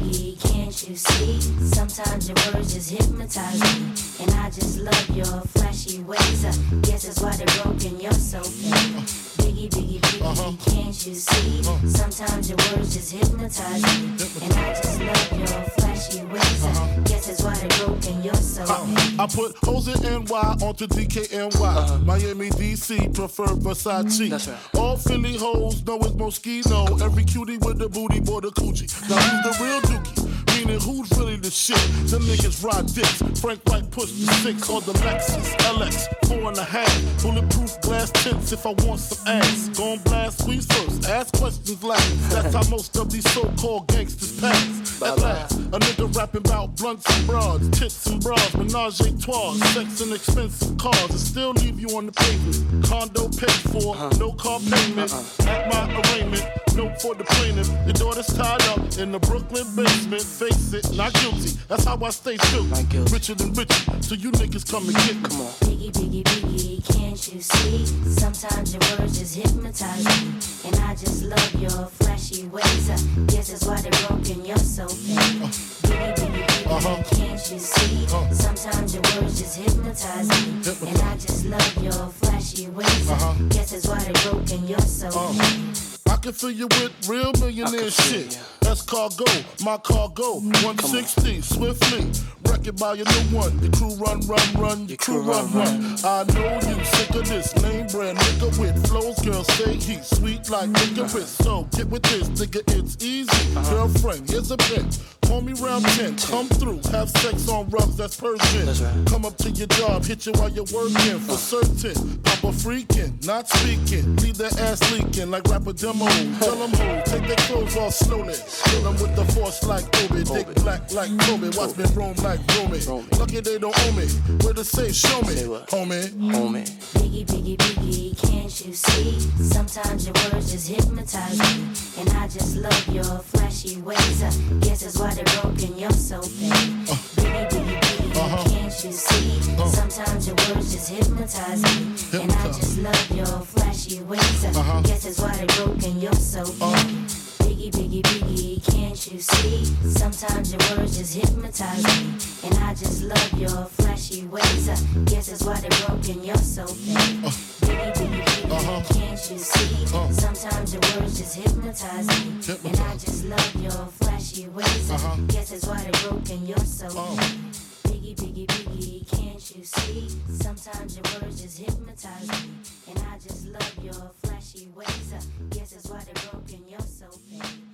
[SPEAKER 24] you see? Sometimes your words just hypnotize me. And I just love your flashy ways. I guess that's why they're broken, you're so fake. Biggie, biggie, biggie, uh-huh. can't you see? Uh-huh. Sometimes your words just hypnotize me. And I just love your flashy ways. I uh-huh. guess that's why they're broken, you're so fake.
[SPEAKER 21] Uh, I put hoes in NY onto DKNY. Miami, DC, prefer Versace. All Philly hoes know it's Moschino. Every cutie with the booty, boy, the coochie. Now who's the real dookie? Meaning who's really the shit? Them niggas ride dicks. Frank White push the six on the Lexus LX, four and a half. Bulletproof glass tips if I want some ass. Gon' blast squeeze first, ask questions last. That's how most of these so-called gangsters pass. At last, a nigga rapping about blunts and broads, tits and bras, menage a trois, sex and expensive cars, and still leave you on the pavement. Condo paid for, uh-huh. no car payment. Uh-uh. At my arraignment, note for the plaintiff. Your daughter's tied up in the Brooklyn basement. Face it, not guilty. That's how I stay true. Richer than richer, so you niggas come and get me. Come on.
[SPEAKER 24] Biggie, biggie, biggie, can't you see? Sometimes your words just hypnotize me. And I just love your flashy ways. I guess that's why they're broken, you're so fake. Biggie, biggie, biggie, uh-huh. can't you see? Uh-huh. Sometimes your words just hypnotize me. And I just love your flashy ways. I uh-huh. guess that's why they're broken, you're so fake.
[SPEAKER 21] I can fill you with real millionaire shit. That's cargo, my cargo. 160, swiftly. Wreck it by your new one. Your crew run, run, run. Your crew run, run. I know you sick of this name brand nigga with flows. Girl, say he's sweet like nigga licorice. So get with this, nigga, it's easy. Girlfriend, here's a bitch. Call me round 10, come through, have sex on rubs, that's Persian. Come up to your job, hit you while you're working for certain. Papa freaking, not speaking, leave that ass leaking like rapper demo. Tell them who, take their clothes off slowly. Kill them with the force like Obi, dick black like Kobe, watch me roam like Romy. Lucky they don't own me, where to say, show me, homie. Homie.
[SPEAKER 24] Biggie, biggie, biggie, can't you see? Sometimes your words just hypnotize me. And I just love your flashy ways. I guess that's why they're broken, you're so fake. Biggie, biggie, biggie, uh-huh. can't you see? Uh. Sometimes your words just hypnotize me. And I just love your flashy ways. I uh-huh. guess that's why they're broken, you're so fake. Uh. Biggie, biggie, biggie, can't you see? Sometimes your words just hypnotize me. And I just love your flashy ways. I guess that's why they're broken, you're so fake. Uh, biggie, biggie, biggie, uh-huh. can't you see? Uh-huh. Sometimes your words just hypnotize me. And I just love your flashy ways. I uh-huh. guess that's why they're broken, you're so uh. fake. Biggie, biggie, biggie, can't you see? Sometimes your words just hypnotize me. And I just love your flashy she weighs up. Guess that's why they broke in your soul.